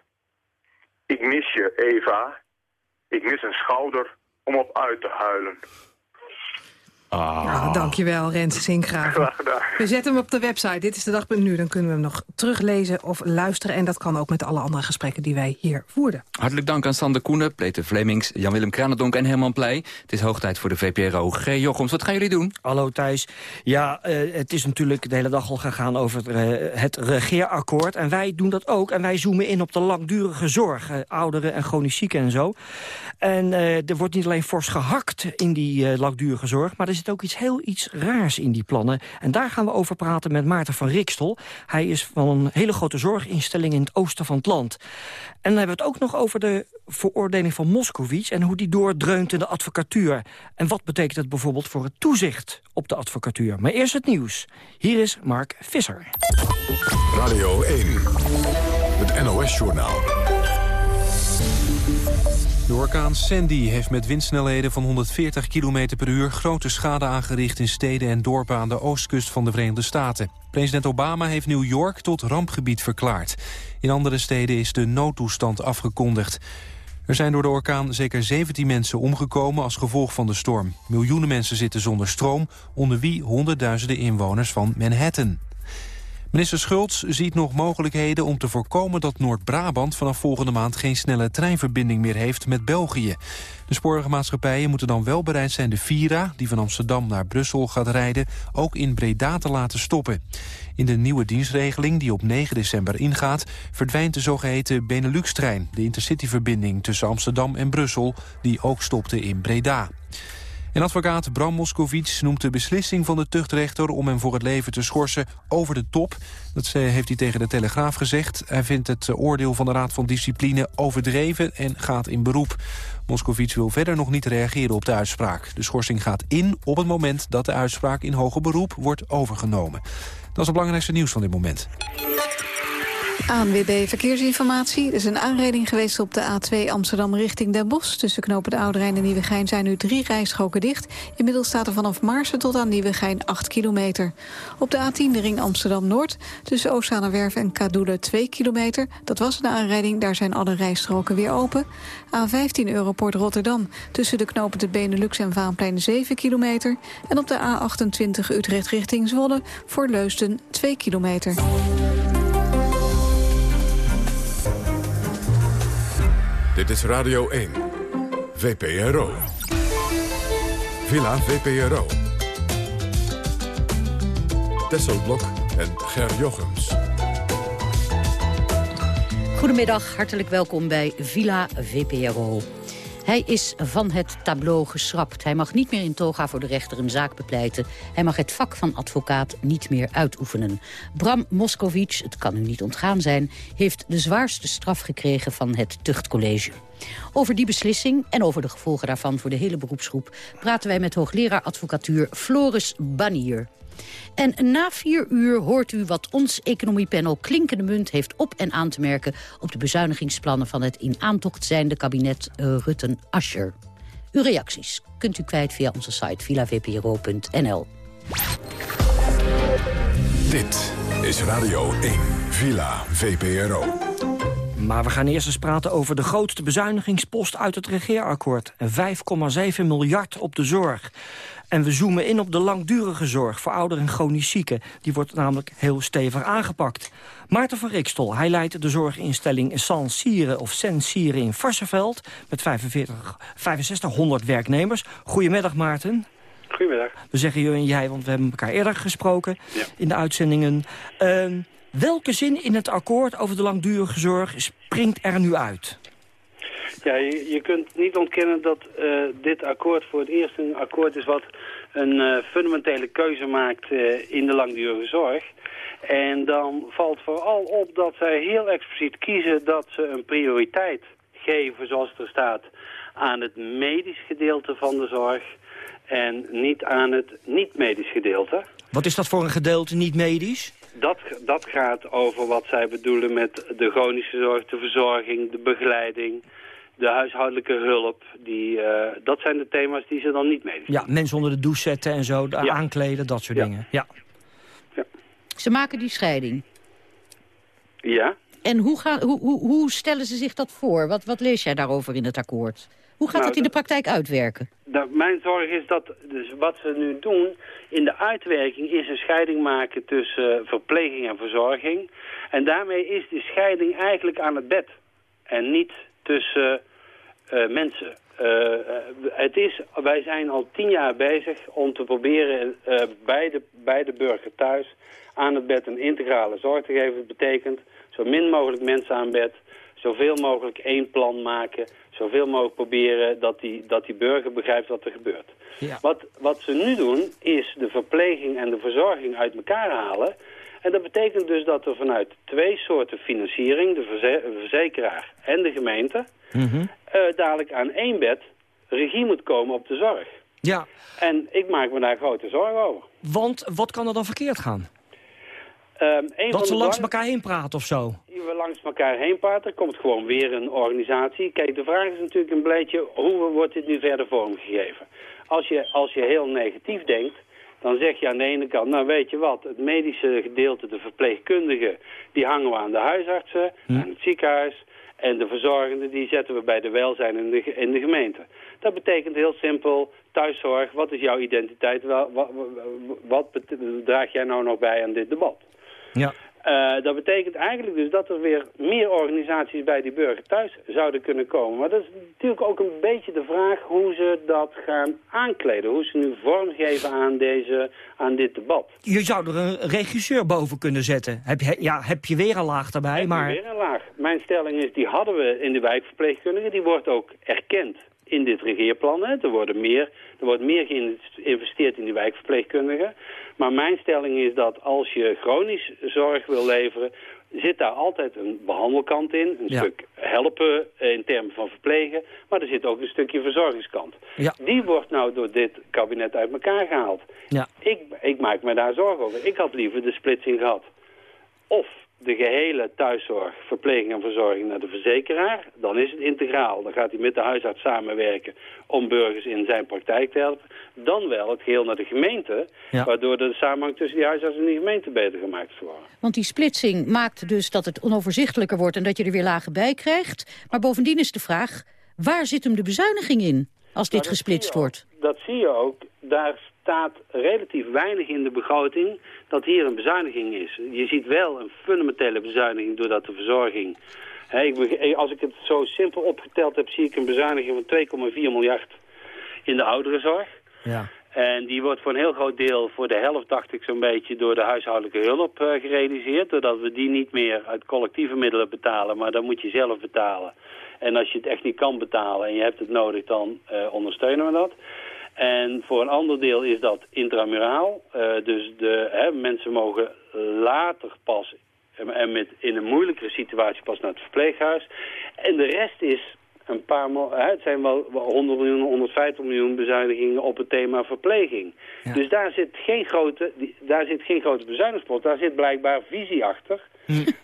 Ik mis je, Eva. Ik mis een schouder om op uit te huilen. Ah. Nou, dankjewel, Rens. Graag gedaan. We zetten hem op de website. Dit is de dag.nu. Dan kunnen we hem nog teruglezen of luisteren. En dat kan ook met alle andere gesprekken die wij hier voerden. Hartelijk dank aan Sander Koenen, Peter Vlemings, Jan-Willem Kranendonk en Herman Pleij. Het is hoog tijd voor de VPRO. G. Jochems, wat gaan jullie doen? Hallo Thijs. Ja, eh, het is natuurlijk de hele dag al gegaan over eh, het regeerakkoord. En wij doen dat ook. En wij zoomen in op de langdurige zorg. ouderen en chronisch zieken en zo. En eh, er wordt niet alleen fors gehakt in die langdurige zorg... maar er zit ook iets heel iets raars in die plannen. En daar gaan we over praten met Maarten van Rikstel. Hij is van een hele grote zorginstelling in het oosten van het land. En dan hebben we het ook nog over de veroordeling van Moskowitz... en hoe die doordreunt in de advocatuur. En wat betekent het bijvoorbeeld voor het toezicht op de advocatuur. Maar eerst het nieuws. Hier is Mark Visser. Radio 1, het NOS-journaal. De orkaan Sandy heeft met windsnelheden van 140 km per uur... grote schade aangericht in steden en dorpen aan de oostkust van de Verenigde Staten. President Obama heeft New York tot rampgebied verklaard. In andere steden is de noodtoestand afgekondigd. Er zijn door de orkaan zeker 17 mensen omgekomen als gevolg van de storm. Miljoenen mensen zitten zonder stroom, onder wie honderdduizenden inwoners van Manhattan. Minister Schultz ziet nog mogelijkheden om te voorkomen dat Noord-Brabant vanaf volgende maand geen snelle treinverbinding meer heeft met België. De spoorwegmaatschappijen moeten dan wel bereid zijn de Vira, die van Amsterdam naar Brussel gaat rijden, ook in Breda te laten stoppen. In de nieuwe dienstregeling die op 9 december ingaat, verdwijnt de zogeheten Benelux-trein, de intercityverbinding tussen Amsterdam en Brussel, die ook stopte in Breda. En advocaat Bram Moskowitz noemt de beslissing van de tuchtrechter... om hem voor het leven te schorsen over de top. Dat heeft hij tegen de Telegraaf gezegd. Hij vindt het eh, oordeel van de Raad van Discipline overdreven en gaat in beroep. Moskowitz wil verder nog niet reageren op de uitspraak. De schorsing gaat in op het moment dat de uitspraak in hoger beroep wordt overgenomen. Dat is het belangrijkste nieuws van dit moment. ANWB Verkeersinformatie. Er is een aanrijding geweest op de A2 Amsterdam richting Den Bosch. Tussen knopen de Oude en Nieuwegein zijn nu drie rijstroken dicht. Inmiddels staat er vanaf Maarsen tot aan Nieuwegein 8 kilometer. Op de A10 de ring Amsterdam-Noord. Tussen Oostzaanerwerf en Kadoelen 2 kilometer. Dat was een aanrijding, daar zijn alle rijstroken weer open. A15 Europort Rotterdam. Tussen de knopen de Benelux en Vaanplein 7 kilometer. En op de A28 Utrecht richting Zwolle voor Leusden 2 kilometer. Dit is Radio 1, VPRO. Villa VPRO. Tesselblok en Ger Jochems. Goedemiddag, hartelijk welkom bij Villa VPRO. Hij is van het tableau geschrapt. Hij mag niet meer in toga voor de rechter een zaak bepleiten. Hij mag het vak van advocaat niet meer uitoefenen. Bram Moskowitz, het kan u niet ontgaan zijn... heeft de zwaarste straf gekregen van het tuchtcollege. Over die beslissing en over de gevolgen daarvan voor de hele beroepsgroep... praten wij met hoogleraar advocatuur Floris Banier. En na vier uur hoort u wat ons economiepanel klinkende munt heeft op en aan te merken op de bezuinigingsplannen van het in aantocht zijnde kabinet uh, Rutten-Ascher. Uw reacties kunt u kwijt via onze site villavpro.nl. Dit is Radio 1, Villa VPRO. Maar we gaan eerst eens praten over de grootste bezuinigingspost uit het regeerakkoord. 5,7 miljard op de zorg. En we zoomen in op de langdurige zorg voor ouderen en chronisch zieken. Die wordt namelijk heel stevig aangepakt. Maarten van Rikstel, hij leidt de zorginstelling Saint-Cyre of Saint-Cyre in Varsenveld... met 45, 6500 werknemers. Goedemiddag Maarten. Goedemiddag. We zeggen je en jij, want we hebben elkaar eerder gesproken Ja. in de uitzendingen. Ehm, welke zin in het akkoord over de langdurige zorg springt er nu uit? Ja, je, je kunt niet ontkennen dat eh, dit akkoord voor het eerst een akkoord is wat een eh, fundamentele keuze maakt eh, in de langdurige zorg. En dan valt vooral op dat zij heel expliciet kiezen dat ze een prioriteit geven, zoals het er staat, aan het medisch gedeelte van de zorg en niet aan het niet-medisch gedeelte. Wat is dat voor een gedeelte niet medisch? Dat, dat gaat over wat zij bedoelen met de chronische zorg, de verzorging, de begeleiding, de huishoudelijke hulp. Die, eh, dat zijn de thema's die ze dan niet medisch Ja, mensen onder de douche zetten en zo, de- aankleden, dat soort dingen. Ja. Ze maken die scheiding. Ja. En hoe, gaan, hoe, hoe, hoe stellen ze zich dat voor? Wat, wat lees jij daarover in het akkoord? Hoe gaat Nou, het in de praktijk uitwerken? Dat, mijn zorg is dat dus wat ze nu doen in de uitwerking is een scheiding maken tussen eh, verpleging en verzorging. En daarmee is die scheiding eigenlijk aan het bed en niet tussen eh, mensen. Eh, het is, wij zijn al tien jaar bezig om te proberen bij, de, bij de burger thuis aan het bed een integrale zorg te geven. Dat betekent zo min mogelijk mensen aan bed, zoveel mogelijk één plan maken, zoveel mogelijk proberen dat die, dat die burger begrijpt wat er gebeurt. Wat, wat ze nu doen, is de verpleging en de verzorging uit elkaar halen. En dat betekent dus dat er vanuit twee soorten financiering, de verze- verzekeraar en de gemeente, eh, dadelijk aan één bed regie moet komen op de zorg. Ja, En ik maak me daar grote zorgen over. want wat kan er dan verkeerd gaan? Ehm, een van Dat ze langs elkaar heen praten of zo? die we langs elkaar heen praten, komt gewoon weer een organisatie. Kijk, de vraag is natuurlijk een beetje, hoe wordt dit nu verder vormgegeven? Als je, als je heel negatief denkt, dan zeg je aan de ene kant, nou weet je wat, het medische gedeelte, de verpleegkundigen, die hangen we aan de huisartsen, aan het ziekenhuis. En de verzorgenden, die zetten we bij de welzijn in de, in de gemeente. Dat betekent heel simpel, thuiszorg, wat is jouw identiteit? Wat, wat, wat bet- draag jij nou nog bij aan dit debat? Ja. Eh, dat betekent eigenlijk dus dat er weer meer organisaties bij die burger thuis zouden kunnen komen. Maar dat is natuurlijk ook een beetje de vraag hoe ze dat gaan aankleden. Hoe ze nu vormgeven aan, deze, aan dit debat. Je zou er een regisseur boven kunnen zetten. Heb je, ja, heb je weer een laag daarbij, maar... Weer een laag. Mijn stelling is, die hadden we in de wijkverpleegkundigen. Die wordt ook erkend in dit regeerplan. Hè. Er, worden meer, er wordt meer geïnvesteerd in die wijkverpleegkundigen. Maar mijn stelling is dat als je chronisch zorg wil leveren... zit daar altijd een behandelkant in. Een Ja. stuk helpen in termen van verplegen. Maar er zit ook een stukje verzorgingskant. Ja. Die wordt nou door dit kabinet uit elkaar gehaald. Ja. Ik, ik maak me daar zorgen over. Ik had liever de splitsing gehad. Of de gehele thuiszorg, verpleging en verzorging naar de verzekeraar. Dan is het integraal. Dan gaat hij met de huisarts samenwerken om burgers in zijn praktijk te helpen. Dan wel het geheel naar de gemeente. Ja. Waardoor de samenhang tussen die huisarts en die gemeente beter gemaakt is worden. Want die splitsing maakt dus dat het onoverzichtelijker wordt... en dat je er weer lagen bij krijgt. Maar bovendien is de vraag, waar zit hem de bezuiniging in... als dit gesplitst wordt? Dat zie je ook. Daar staat relatief weinig in de begroting dat hier een bezuiniging is. Je ziet wel een fundamentele bezuiniging doordat de verzorging... Hè, ik, beg- als ik het zo simpel opgeteld heb, zie ik een bezuiniging van 2,4 miljard in de ouderenzorg. Ja. En die wordt voor een heel groot deel, voor de helft dacht ik zo'n beetje, door de huishoudelijke hulp eh, gerealiseerd. Doordat we die niet meer uit collectieve middelen betalen, maar dan moet je zelf betalen. En als je het echt niet kan betalen en je hebt het nodig, dan eh, ondersteunen we dat. En voor een ander deel is dat intramuraal. Eh, dus de, hè, mensen mogen later pas en en met, in een moeilijkere situatie pas naar het verpleeghuis. En de rest is een paar... hè, Het zijn wel wel 100 miljoen, 150 miljoen bezuinigingen op het thema verpleging. Dus daar zit geen grote, daar zit geen grote bezuinigingspot. Daar zit blijkbaar visie achter.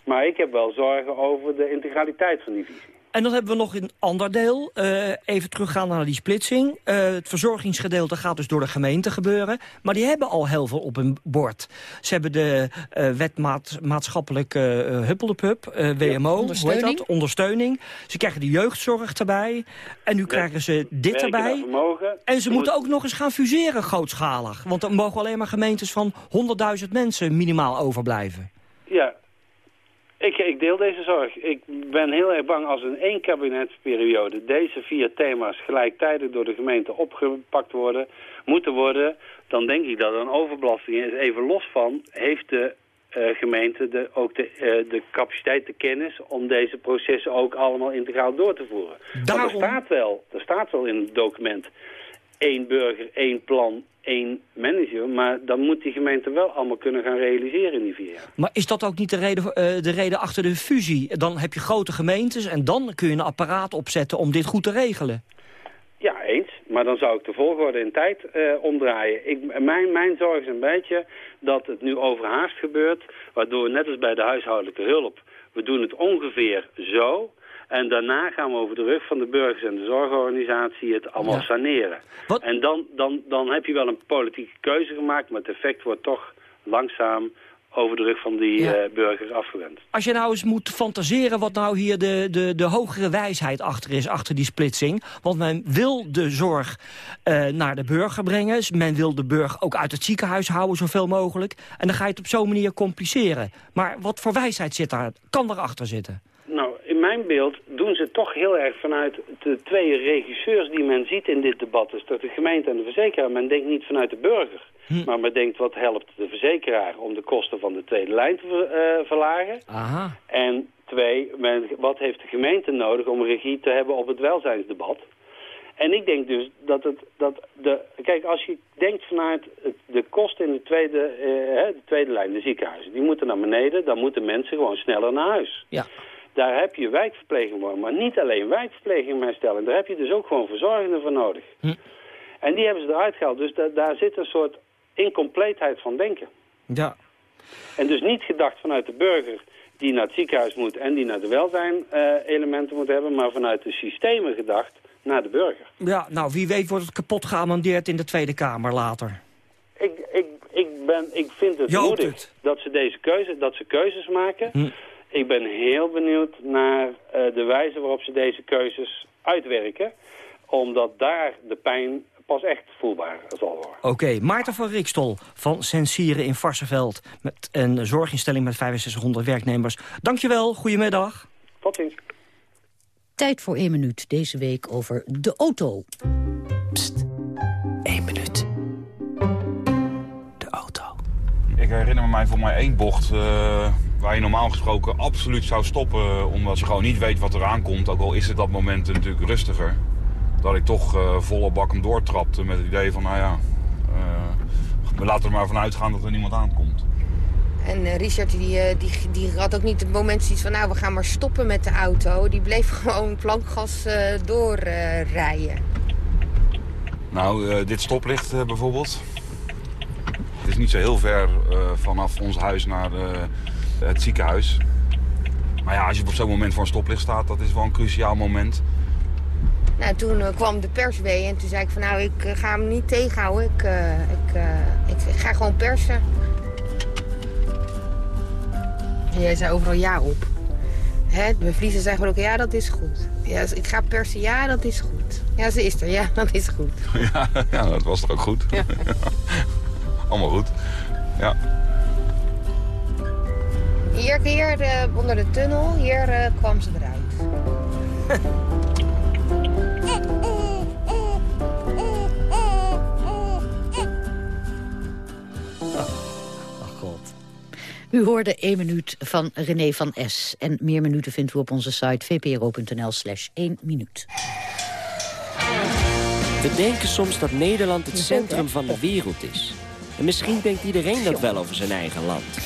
Maar ik heb wel zorgen over de integraliteit van die visie. En dan hebben we nog een ander deel. Eh, even teruggaan naar die splitsing. Eh, het verzorgingsgedeelte gaat dus door de gemeente gebeuren. Maar die hebben al heel veel op hun bord. Ze hebben de eh wet maat, maatschappelijke uh, huppeldepup, WMO, hoe heet ondersteuning. dat? ondersteuning. Ze krijgen de jeugdzorg erbij. En nu krijgen ze dit erbij. En ze moeten ook nog eens gaan fuseren grootschalig. Want er mogen alleen maar gemeentes van 100.000 mensen minimaal overblijven. Ja, ik, ik deel deze zorg. Ik ben heel erg bang als in één kabinetsperiode deze vier thema's gelijktijdig door de gemeente opgepakt worden, moeten worden, dan denk ik dat er een overbelasting is. Even los van, heeft de eh, gemeente de, ook de, eh, de capaciteit, de kennis om deze processen ook allemaal integraal door te voeren. Want Daarom- er staat wel, er staat wel in het document één burger, één plan, één manager. Maar dan moet die gemeente wel allemaal kunnen gaan realiseren in die vier jaar. Maar is dat ook niet de reden, eh, de reden achter de fusie? Dan heb je grote gemeentes en dan kun je een apparaat opzetten om dit goed te regelen. Ja, eens. Maar dan zou ik de volgorde in tijd eh, omdraaien. Ik, mijn, mijn zorg is een beetje dat het nu overhaast gebeurt. Waardoor, net als bij de huishoudelijke hulp, we doen het ongeveer zo. En daarna gaan we over de rug van de burgers en de zorgorganisatie het allemaal Ja. saneren. En dan, dan, dan heb je wel een politieke keuze gemaakt, maar het effect wordt toch langzaam over de rug van die eh, burgers afgewend. Als je nou eens moet fantaseren wat nou hier de, de, de hogere wijsheid achter is, achter die splitsing. Want men wil de zorg eh, naar de burger brengen. Men wil de burger ook uit het ziekenhuis houden zoveel mogelijk. En dan ga je het op zo'n manier compliceren. Maar wat voor wijsheid zit daar, kan erachter zitten? In mijn beeld doen ze toch heel erg vanuit de twee regisseurs die men ziet in dit debat. Dus toch de gemeente en de verzekeraar. Men denkt niet vanuit de burger. Maar men denkt wat helpt de verzekeraar om de kosten van de tweede lijn te eh, verlagen. Aha. En twee, men, wat heeft de gemeente nodig om regie te hebben op het welzijnsdebat? En ik denk dus dat het... Dat de, kijk, als je denkt vanuit het- de kosten in de tweede, eh, hè, de tweede lijn, de ziekenhuizen... die moeten naar beneden, dan moeten mensen gewoon sneller naar huis. Ja. Daar heb je wijkverpleging voor, maar niet alleen wijkverpleging mijn stelling. Daar heb je dus ook gewoon verzorgenden voor nodig. En die hebben ze eruit gehaald. Dus da- daar zit een soort incompleetheid van denken. Ja. En dus niet gedacht vanuit de burger die naar het ziekenhuis moet en die naar de welzijn-elementen moet hebben, maar vanuit de systemen gedacht naar de burger. Ja, nou, wie weet wordt het kapot geamendeerd in de Tweede Kamer later. Ik, ik, ik, ben, ik vind het moedig dat ze deze keuze, dat ze keuzes maken. Hm. Ik ben heel benieuwd naar eh, de wijze waarop ze deze keuzes uitwerken. Omdat daar de pijn pas echt voelbaar zal worden. Oké, Maarten van Rikstol van Sensieren in Varsenveld... met een zorginstelling met 6500 werknemers. Dankjewel, goedemiddag. Tot ziens. Tijd voor één minuut deze week over de auto. Eén minuut. Ik herinner me mij voor mij één bocht eh, waar je normaal gesproken absoluut zou stoppen. Omdat je gewoon niet weet wat er aankomt. Ook al is het dat moment natuurlijk rustiger. Dat ik toch eh, volle bak hem doortrapte met het idee van, nou ja, eh, we laten er maar vanuit gaan dat er niemand aankomt. En Richard die, die, die had ook niet het moment zoiets van... nou, we gaan maar stoppen met de auto. Die bleef gewoon plankgas doorrijden. Nou, dit stoplicht bijvoorbeeld. Het is niet zo heel ver eh, vanaf ons huis naar eh, het ziekenhuis. Maar ja, als je op zo'n moment voor een stoplicht staat, dat is wel een cruciaal moment. nou, toen eh, kwam de pers mee en toen zei ik van... nou, ik ga hem niet tegenhouden. Ik, ik, ik, ga gewoon persen. En jij zei overal ja op. Hè? Mijn vriezen zei gewoon ook, ja, dat is goed. Ja, ik ga persen, ja, dat is goed. Ja, ze is er, ja, dat is goed. ja, ja, dat was toch ook goed? Allemaal goed. Ja. Hier, hier eh, onder de tunnel, hier eh, kwam ze eruit. U hoorde 1 minuut van René van S. En meer minuten vindt u op onze site vpro.nl slash 1 minuut. We denken soms dat Nederland het centrum van de wereld is. En misschien denkt iedereen dat wel over zijn eigen land.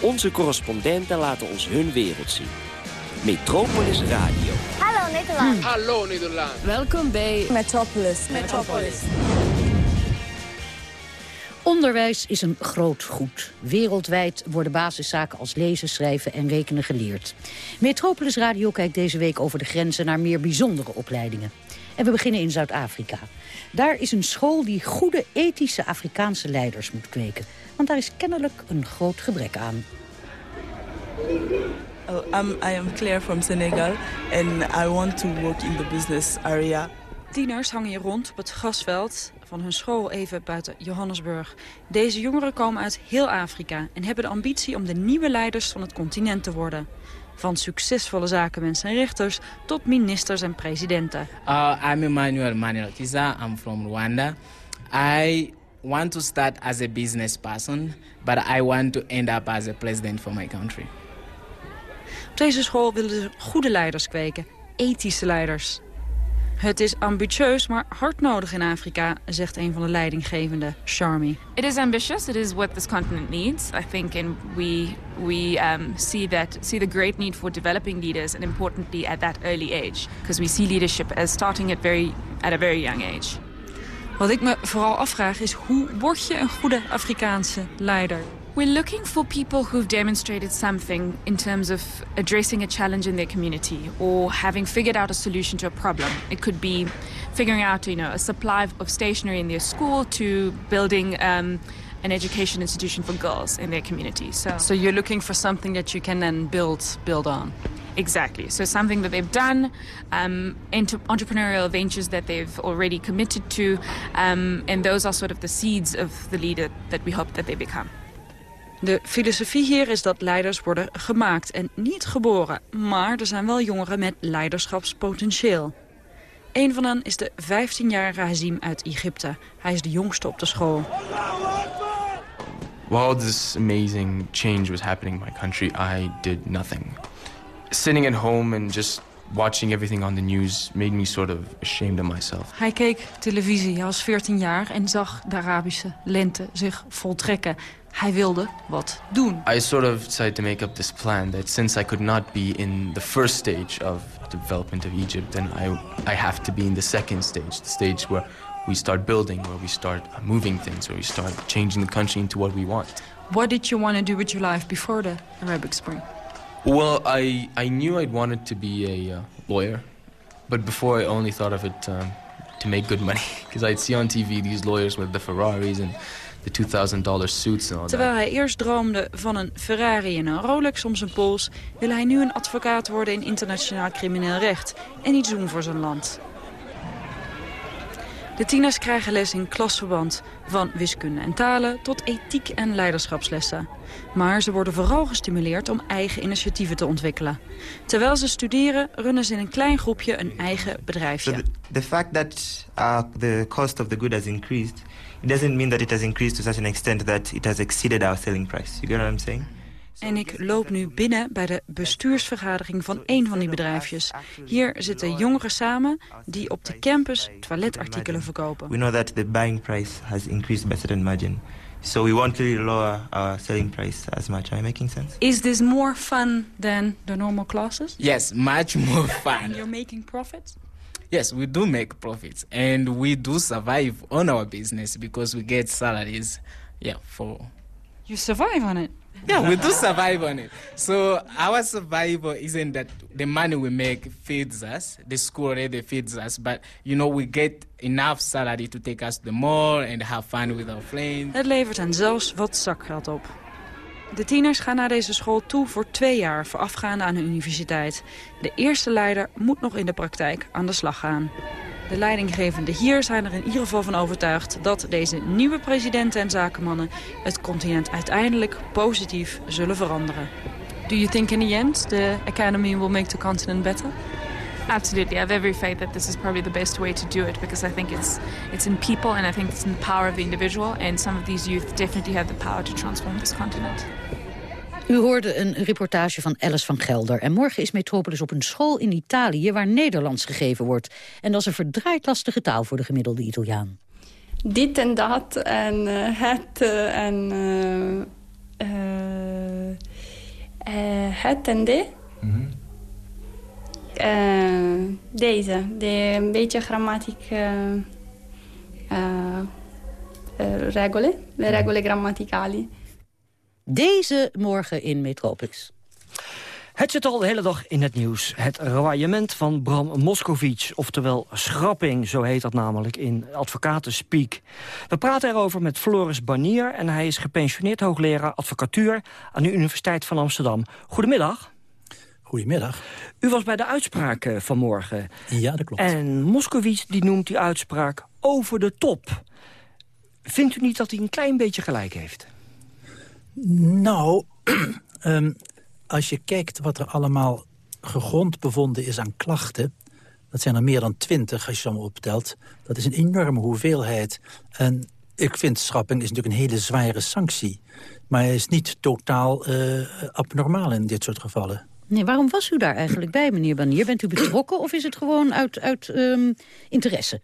Onze correspondenten laten ons hun wereld zien. Metropolis Radio. Hallo Nederland. Hallo Nederland. Welkom bij Metropolis. Metropolis. Onderwijs is een groot goed. Wereldwijd worden basiszaken als lezen, schrijven en rekenen geleerd. Metropolis Radio kijkt deze week over de grenzen naar meer bijzondere opleidingen. En we beginnen in Zuid-Afrika. Daar is een school die goede ethische Afrikaanse leiders moet kweken. Want daar is kennelijk een groot gebrek aan. Oh, I'm, I am Claire from Senegal and I want to work in the business area. Tieners hangen hier rond op het grasveld van hun school even buiten Johannesburg. Deze jongeren komen uit heel Afrika en hebben de ambitie om de nieuwe leiders van het continent te worden. Van succesvolle zakenmensen en rechters tot ministers en presidenten. Uh, I'm Emmanuel Manuel Kiza. I'm from Rwanda. I want to start as a business person, but I want to end up as a president for my country. Op deze school willen ze goede leiders kweken, ethische leiders. Het is ambitieus, maar hard nodig in Afrika, zegt een van de leidinggevenden, Charmy. It is ambitious. It is what this continent needs. I think, and we we um, see that see the great need for developing leaders, and importantly at that early age, because we see leadership as starting at very at a very young age. Wat ik me vooral afvraag is, hoe word je een goede Afrikaanse leider? We're looking for people who've demonstrated something in terms of addressing a challenge in their community or having figured out a solution to a problem. It could be figuring out, you know, a supply of stationery in their school to building um, an education institution for girls in their community. So, so you're looking for something that you can then build build on. Exactly. So something that they've done, um, into entrepreneurial ventures that they've already committed to, um, and those are sort of the seeds of the leader that we hope that they become. De filosofie hier is dat leiders worden gemaakt en niet geboren. Maar er zijn wel jongeren met leiderschapspotentieel. Een van hen is de 15-jarige Hazim uit Egypte. Hij is de jongste op de school. While this amazing change was happening in my country, I did nothing. Sitting at home and just watching everything on the news made me sort of ashamed of myself. Hij keek televisie als 14 jaar en zag de Arabische lente zich voltrekken. Hij wilde wat doen. I sort of decided to make up this plan that since I could not be in the first stage of development of Egypt, then I, I have to be in the second stage, the stage where we start building, where we start moving things, where we start changing the country into what we want. What did you want to do with your life before the Arabic Spring? Well, I, I knew I'd wanted to be a uh, lawyer, but before I only thought of it um, to make good money, because I'd see on TV these lawyers with the Ferraris and the $2,000 suits and all Terwijl hij eerst droomde van een Ferrari en een Rolex om zijn pols... wil hij nu een advocaat worden in internationaal crimineel recht... en iets doen voor zijn land. De tieners krijgen les in klasverband, van wiskunde en talen tot ethiek en leiderschapslessen. Maar ze worden vooral gestimuleerd om eigen initiatieven te ontwikkelen. Terwijl ze studeren, runnen ze in een klein groepje een eigen bedrijfje. So the, the fact that uh, the cost of the good has increased, it doesn't mean that it has increased to such an extent that it has exceeded our selling price. You get what I'm saying? En ik loop nu binnen bij de bestuursvergadering van één van die bedrijfjes. Hier zitten jongeren samen die op de campus toiletartikelen verkopen. We know that the buying price has increased by a certain margin. So we won't really lower our selling price as much. Am I making sense? Is this more fun than the normal classes? Yes, much more fun. And you're making profits? Yes, we do make profits. And we do survive on our business because we get salaries. Yeah, for... You survive on it? Yeah, we do survive on it. So our survival isn't that the money we make feeds us, the school already feeds us, but you know we get enough salary to take us to the mall and have fun with our friends. Het levert hen zelfs wat zakgeld op. De tieners gaan naar deze school toe voor twee jaar voorafgaande aan hun universiteit. De eerste leider moet nog in de praktijk aan de slag gaan. De leidinggevenden hier zijn er in ieder geval van overtuigd dat deze nieuwe presidenten en zakenmannen het continent uiteindelijk positief zullen veranderen. Do you think in the end the academy will make the continent better? Absolutely. I have every faith that this is probably the best way to do it because I think it's it's in people and I think it's in the power of the individual and some of these youth definitely have the power to transform this continent. U hoorde een reportage van Alice van Gelder. En morgen is Metropolis op een school in Italië waar Nederlands gegeven wordt. En dat is een verdraaid lastige taal voor de gemiddelde Italiaan. Dit en dat en uh, het uh, en uh, het en de. Mm -hmm. deze, de, een beetje grammatic regole, le regole grammaticali. Deze morgen in Metropolis. Het zit al de hele dag in het nieuws. Het royement van Bram Moskovic, oftewel schrapping, zo heet dat namelijk in advocatenspeak. We praten erover met Floris Banier en hij is gepensioneerd hoogleraar advocatuur aan de Universiteit van Amsterdam. Goedemiddag. Goedemiddag. U was bij de uitspraak uh, vanmorgen. Ja, dat klopt. En Moskovic die noemt die uitspraak over de top. Vindt u niet dat hij een klein beetje gelijk heeft? Nou, um, als je kijkt wat er allemaal gegrond bevonden is aan klachten... dat zijn er meer dan twintig als je ze allemaal optelt. Dat is een enorme hoeveelheid. En ik vind schrapping is natuurlijk een hele zware sanctie. Maar hij is niet totaal uh, abnormaal in dit soort gevallen. Nee, waarom was u daar eigenlijk bij, meneer Banier? Bent u betrokken of is het gewoon uit, uit um, interesse?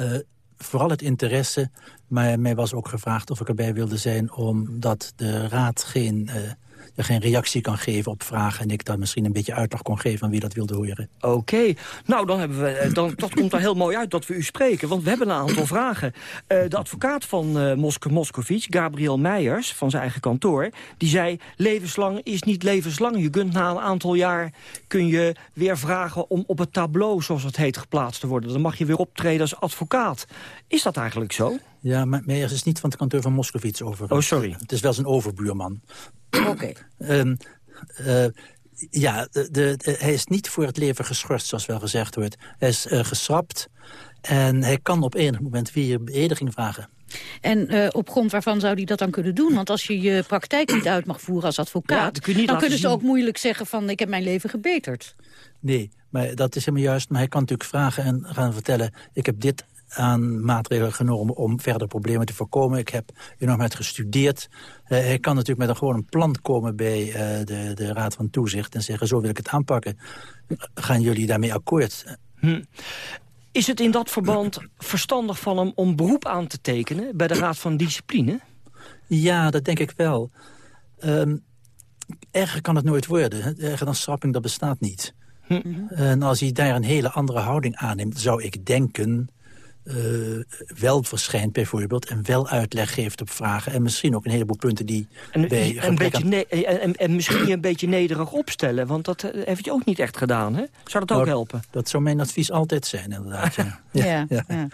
Uh, vooral het interesse, maar mij was ook gevraagd of ik erbij wilde zijn... omdat de Raad geen geen reactie kan geven op vragen... en ik dan misschien een beetje uitleg kon geven aan wie dat wilde horen. Oké, nou dan hebben we, eh, dan, dat komt er heel mooi uit dat we u spreken, want we hebben een aantal vragen. Uh, de advocaat van uh, Mosk Moscovici, Gabriel Meijers, van zijn eigen kantoor... die zei, levenslang is niet levenslang. Je kunt na een aantal jaar kun je weer vragen om op het tableau, zoals het heet, geplaatst te worden. Dan mag je weer optreden als advocaat. Is dat eigenlijk zo? Ja, maar Meijers is niet van het kantoor van Moskovits over. Oh, sorry. Het is wel zijn overbuurman. Oké. Ehm, eh, ja, de, de, hij is niet voor het leven geschorst, zoals wel gezegd wordt. Hij is uh, geschrapt en hij kan op enig moment weer beëdiging vragen. En uh, op grond waarvan zou hij dat dan kunnen doen? Want als je je praktijk niet uit mag voeren als advocaat... Ja, kun dan kunnen ze ook moeilijk zeggen van ik heb mijn leven gebeterd. Nee, maar dat is helemaal juist. Maar hij kan natuurlijk vragen en gaan vertellen... ik heb dit aan maatregelen genomen om verder problemen te voorkomen. Ik heb enorm uit gestudeerd. Uh, hij kan natuurlijk met een gewoon een plan komen bij uh, de, de Raad van Toezicht... en zeggen, zo wil ik het aanpakken. Gaan jullie daarmee akkoord? Hm. Is het in dat verband verstandig van hem om beroep aan te tekenen... bij de Raad van Discipline? Ja, dat denk ik wel. Um, erger kan het nooit worden. Erger dan strapping, dat bestaat niet. Hm. En als hij daar een hele andere houding aanneemt... zou ik denken uh, wel verschijnt bijvoorbeeld... en wel uitleg geeft op vragen... en misschien ook een heleboel punten die en, bij een beetje en, en, misschien je een beetje nederig opstellen... want dat uh, heeft je ook niet echt gedaan, hè? Zou dat ook nou, helpen? Dat zou mijn advies altijd zijn, inderdaad. ja. ja, ja, ja.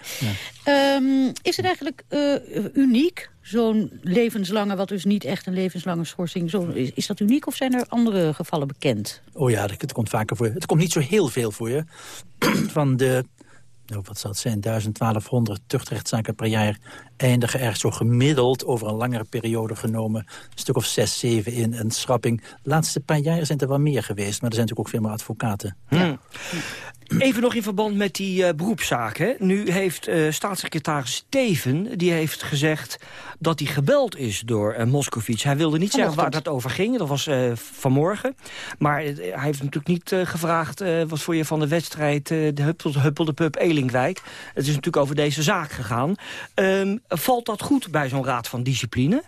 Um, is het eigenlijk uh, uniek, zo'n levenslange... wat dus niet echt een levenslange schorsing... Zo, is, is, dat uniek of zijn er andere gevallen bekend? Oh ja, het komt vaker voor. Het komt niet zo heel veel voor je. Van de nou, wat zal het zijn, 1200 tuchtrechtszaken per jaar eindigen er zo gemiddeld over een langere periode genomen. Een stuk of zes, zeven in een schrapping. De laatste paar jaar zijn er wel meer geweest, maar er zijn natuurlijk ook veel meer advocaten. Hmm. Even nog in verband met die uh, beroepszaak. Nu heeft uh, staatssecretaris Steven die heeft gezegd dat hij gebeld is door uh, Moscovici. Hij wilde niet zeggen waar dat over ging, dat was vanmorgen. Maar hij heeft natuurlijk niet gevraagd wat voor je van de wedstrijd... de Huppel, Huppel de Pup Elinkwijk. Het is natuurlijk over deze zaak gegaan. Um, valt dat goed bij zo'n raad van discipline?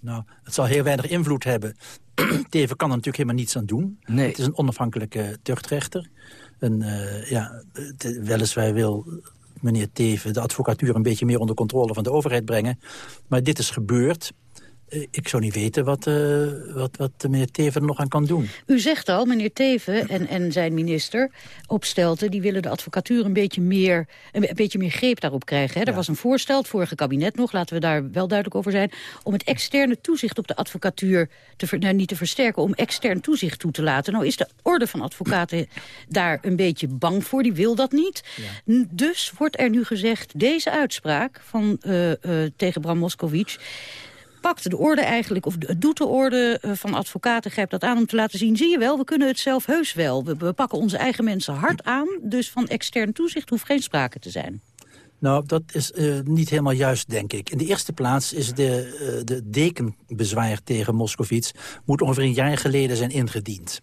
Nou, het zal heel weinig invloed hebben. Teven kan er natuurlijk helemaal niets aan doen. Nee. Het is een onafhankelijke tuchtrechter. Een, uh, ja, weliswaar wil meneer Teven de advocatuur een beetje meer onder controle van de overheid brengen. Maar dit is gebeurd. Eh, ik zou niet weten wat, uh, wat, wat meneer Teven er nog aan kan doen. U zegt al, meneer Teven en, en zijn minister Opstelten... die willen de advocatuur een beetje meer, een, beetje meer greep daarop krijgen. Hè? Er was een voorstel, het vorige kabinet nog, laten we daar wel duidelijk over zijn... om het externe toezicht op de advocatuur te nou, niet te versterken... om extern toezicht toe te laten. Nou is de orde van advocaten daar een beetje bang voor, die wil dat niet. Ja. Dus wordt er nu gezegd, deze uitspraak van, uh, uh, tegen Bram Moskowitz pakt de orde eigenlijk, of doet de orde eh, van advocaten, grijpt dat aan om te laten zien, zie je wel, we kunnen het zelf heus wel. We, pakken onze eigen mensen hard aan, dus van extern toezicht hoeft geen sprake te zijn. Nou, dat is uh, niet helemaal juist, denk ik. In de eerste plaats is de, uh, de dekenbezwaar tegen Moskovits... moet ongeveer een jaar geleden zijn ingediend.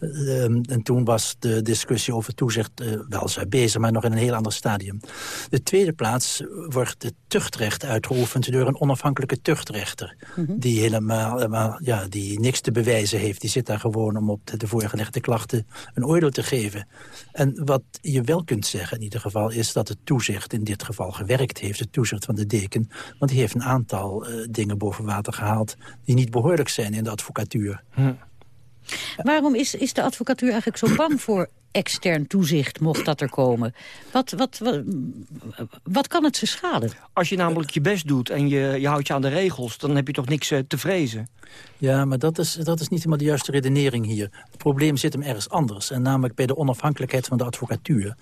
Uh, en toen was de discussie over toezicht uh, wel zo bezig, maar nog in een heel ander stadium. De tweede plaats wordt het tuchtrecht uitgeoefend door een onafhankelijke tuchtrechter. Mm -hmm. Die helemaal, helemaal, ja, die niks te bewijzen heeft. Die zit daar gewoon om op de, de voorgelegde klachten een oordeel te geven. En wat je wel kunt zeggen in ieder geval is dat het toezicht in dit geval gewerkt heeft. Het toezicht van de deken. Want die heeft een aantal uh, dingen boven water gehaald die niet behoorlijk zijn in de advocatuur. Hm. Waarom is, is de advocatuur eigenlijk zo bang voor extern toezicht, mocht dat er komen? Wat, wat, wat, wat kan het ze schaden? Als je namelijk je best doet en je, je houdt je aan de regels... dan heb je toch niks uh, te vrezen? Ja, maar dat is, dat is niet helemaal de juiste redenering hier. Het probleem zit hem ergens anders. En namelijk bij de onafhankelijkheid van de advocatuur.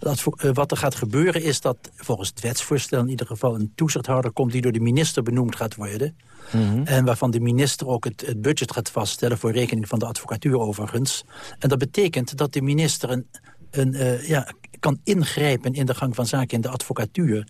Advo uh, wat er gaat gebeuren is dat volgens het wetsvoorstel... in ieder geval een toezichthouder komt die door de minister benoemd gaat worden... Mm -hmm. En waarvan de minister ook het, het, budget gaat vaststellen... voor rekening van de advocatuur overigens. En dat betekent dat de minister een, een, uh, ja, kan ingrijpen in de gang van zaken in de advocatuur.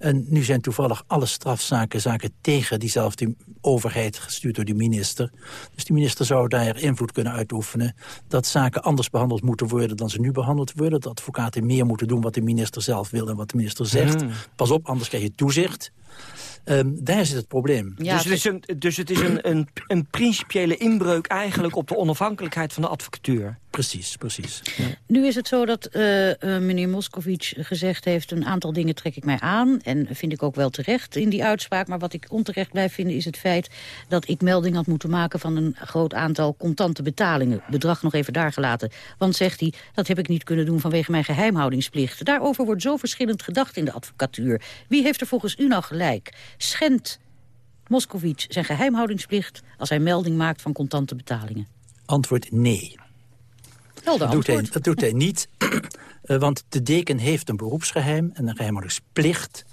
En nu zijn toevallig alle strafzaken zaken tegen diezelfde overheid gestuurd door de minister. Dus die minister zou daar invloed kunnen uitoefenen dat zaken anders behandeld moeten worden dan ze nu behandeld worden. Dat advocaten meer moeten doen wat de minister zelf wil en wat de minister zegt. Mm. Pas op, anders krijg je toezicht. Ehm, daar zit het probleem. dus het is, een, dus het is een, een, een principiële inbreuk eigenlijk op de onafhankelijkheid van de advocatuur. Precies, precies. Nu is het zo dat uh, uh, meneer Moscovic gezegd heeft... een aantal dingen trek ik mij aan en vind ik ook wel terecht in die uitspraak. Maar wat ik onterecht blijf vinden is het feit dat ik melding had moeten maken... van een groot aantal contante betalingen. Bedrag nog even daar gelaten. Want, zegt hij, dat heb ik niet kunnen doen vanwege mijn geheimhoudingsplicht. Daarover wordt zo verschillend gedacht in de advocatuur. Wie heeft er volgens u nou gelijk? Schendt Moscovic zijn geheimhoudingsplicht... als hij melding maakt van contante betalingen? Antwoord nee. Dat doet, hij, dat doet hij niet, uh, want de deken heeft een beroepsgeheim en een geheimhoudingsplicht.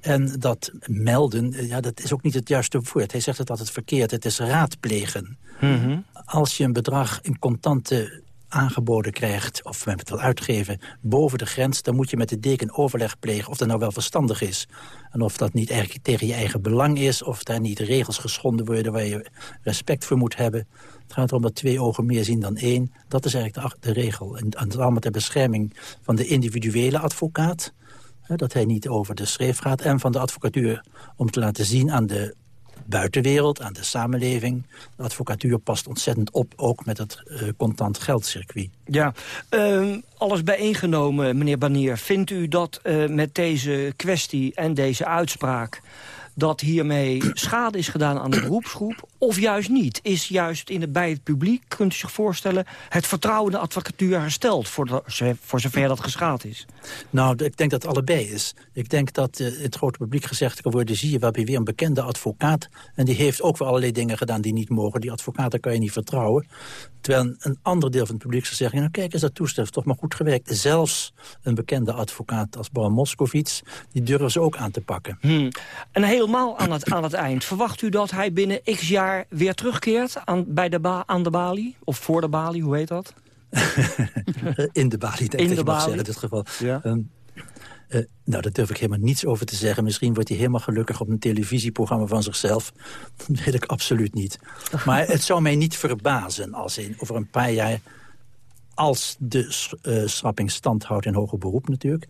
En dat melden, uh, ja, dat is ook niet het juiste woord. Hij zegt het altijd verkeerd, het is raadplegen. Mm -hmm. Als je een bedrag in contante aangeboden krijgt, of men het wil uitgeven, boven de grens... dan moet je met de deken overleg plegen of dat nou wel verstandig is. En of dat niet eigenlijk tegen je eigen belang is... of daar niet regels geschonden worden waar je respect voor moet hebben. Het gaat erom dat twee ogen meer zien dan één. Dat is eigenlijk de, de regel. En, en allemaal ter bescherming van de individuele advocaat... Hè, dat hij niet over de schreef gaat. En van de advocatuur om te laten zien aan de buitenwereld, aan de samenleving. De advocatuur past ontzettend op, ook met het uh, contant geldcircuit. Ja, uh, alles bijeengenomen, meneer Banier. Vindt u dat uh, met deze kwestie en deze uitspraak dat hiermee schade is gedaan aan de beroepsgroep... of juist niet? Is juist in het, bij het publiek, kunt u zich voorstellen... het vertrouwen in de advocatuur hersteld, voor, de, voor zover dat geschaad is? Nou, ik denk dat het allebei is. Ik denk dat uh, het grote publiek gezegd kan worden... zie je, we hebben weer een bekende advocaat... en die heeft ook wel allerlei dingen gedaan die niet mogen. Die advocaten kan je niet vertrouwen. Terwijl een ander deel van het publiek zou zeggen... nou kijk eens, dat toestel toch maar goed gewerkt. Zelfs een bekende advocaat als Bram Moskowitz... die durven ze ook aan te pakken. Hmm. En helemaal aan het, aan het eind... verwacht u dat hij binnen x jaar weer terugkeert aan, bij de ba aan de balie? Of voor de balie, hoe heet dat? in de balie, denk in ik de balie. zeggen in dit geval. Ja. Um, uh, nou, daar durf ik helemaal niets over te zeggen. Misschien wordt hij helemaal gelukkig op een televisieprogramma van zichzelf. Dat weet ik absoluut niet. Maar het zou mij niet verbazen als in over een paar jaar... als de uh, schrapping stand houdt in hoger beroep natuurlijk...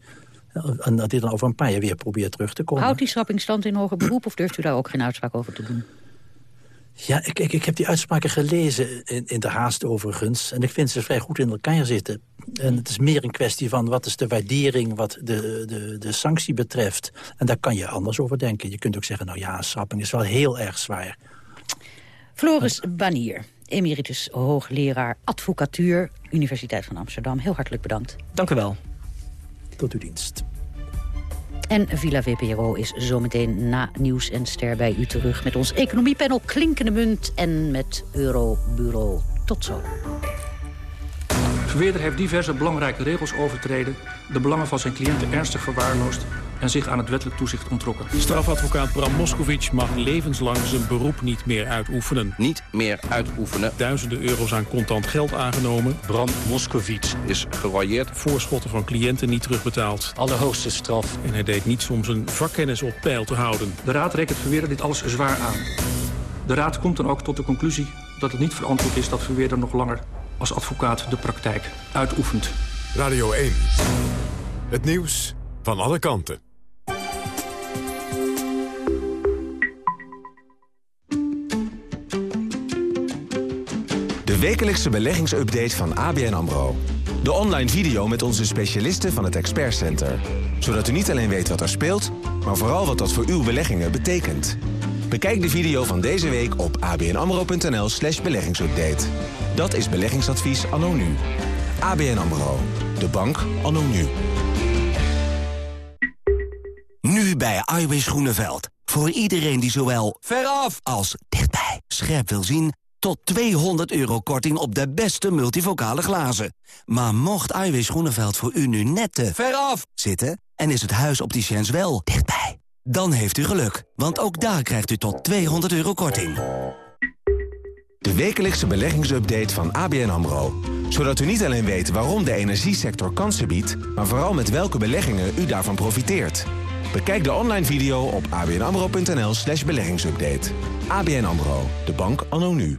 en dat hij dan over een paar jaar weer probeert terug te komen. Houdt die schrapping stand in hoger beroep... of durft u daar ook geen uitspraak over te doen? Ja, ik, ik, ik heb die uitspraken gelezen, in, in de haast overigens. En ik vind ze vrij goed in elkaar zitten. En het is meer een kwestie van wat is de waardering wat de, de, de sanctie betreft. En daar kan je anders over denken. Je kunt ook zeggen, nou ja, schrapping is wel heel erg zwaar. Floris Banier, emeritus hoogleraar advocatuur, Universiteit van Amsterdam. Heel hartelijk bedankt. Dank u wel. Tot uw dienst. En Villa VPRO is zometeen na Nieuws en Ster bij u terug... met ons economiepanel Klinkende Munt en met Eurobureau. Tot zo. Verweerder heeft diverse belangrijke regels overtreden... de belangen van zijn cliënten ernstig verwaarloosd... en zich aan het wettelijk toezicht ontrokken. Strafadvocaat Bram Moskovic mag levenslang zijn beroep niet meer uitoefenen. Niet meer uitoefenen. Duizenden euro's aan contant geld aangenomen. Bram Moskovic is geroyeerd. Voorschotten van cliënten niet terugbetaald. Allerhoogste straf. En hij deed niets om zijn vakkennis op peil te houden. De Raad rekent Verweerder dit alles zwaar aan. De Raad komt dan ook tot de conclusie dat het niet verantwoord is dat Verweerder nog langer als advocaat de praktijk uitoefent. Radio 1. Het nieuws van alle kanten. Wekelijkse beleggingsupdate van ABN AMRO. De online video met onze specialisten van het Expert Center. Zodat u niet alleen weet wat er speelt, maar vooral wat dat voor uw beleggingen betekent. Bekijk de video van deze week op abnamro.nl slash beleggingsupdate. Dat is beleggingsadvies anno nu. ABN AMRO. De bank anno nu. Nu bij Iwis Groeneveld. Voor iedereen die zowel veraf als dichtbij scherp wil zien... tot 200 euro korting op de beste multivocale glazen. Maar mocht Iwis Groeneveld voor u nu net te veraf zitten... en is het huis opticiens wel dichtbij... dan heeft u geluk, want ook daar krijgt u tot 200 euro korting. De wekelijkse beleggingsupdate van ABN AMRO. Zodat u niet alleen weet waarom de energiesector kansen biedt... maar vooral met welke beleggingen u daarvan profiteert. Bekijk de online video op abnamro.nl slash beleggingsupdate. ABN AMRO, de bank anno nu.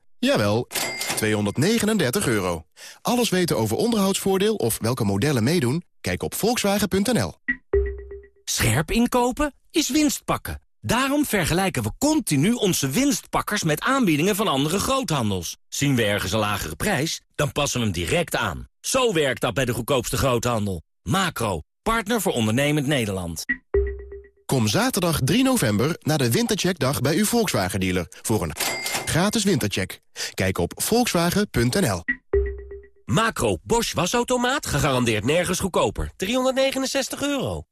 jawel, 239 euro. Alles weten over onderhoudsvoordeel of welke modellen meedoen? Kijk op volkswagen.nl. Scherp inkopen is winst pakken. Daarom vergelijken we continu onze winstpakkers met aanbiedingen van andere groothandels. Zien we ergens een lagere prijs, dan passen we hem direct aan. Zo werkt dat bij de goedkoopste groothandel. Macro, partner voor ondernemend Nederland. Kom zaterdag 3 november naar de Wintercheckdag bij uw Volkswagen-dealer... voor een gratis wintercheck. Kijk op volkswagen.nl. Macro Bosch wasautomaat, gegarandeerd nergens goedkoper. 369 euro.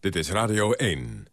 Dit is Radio 1.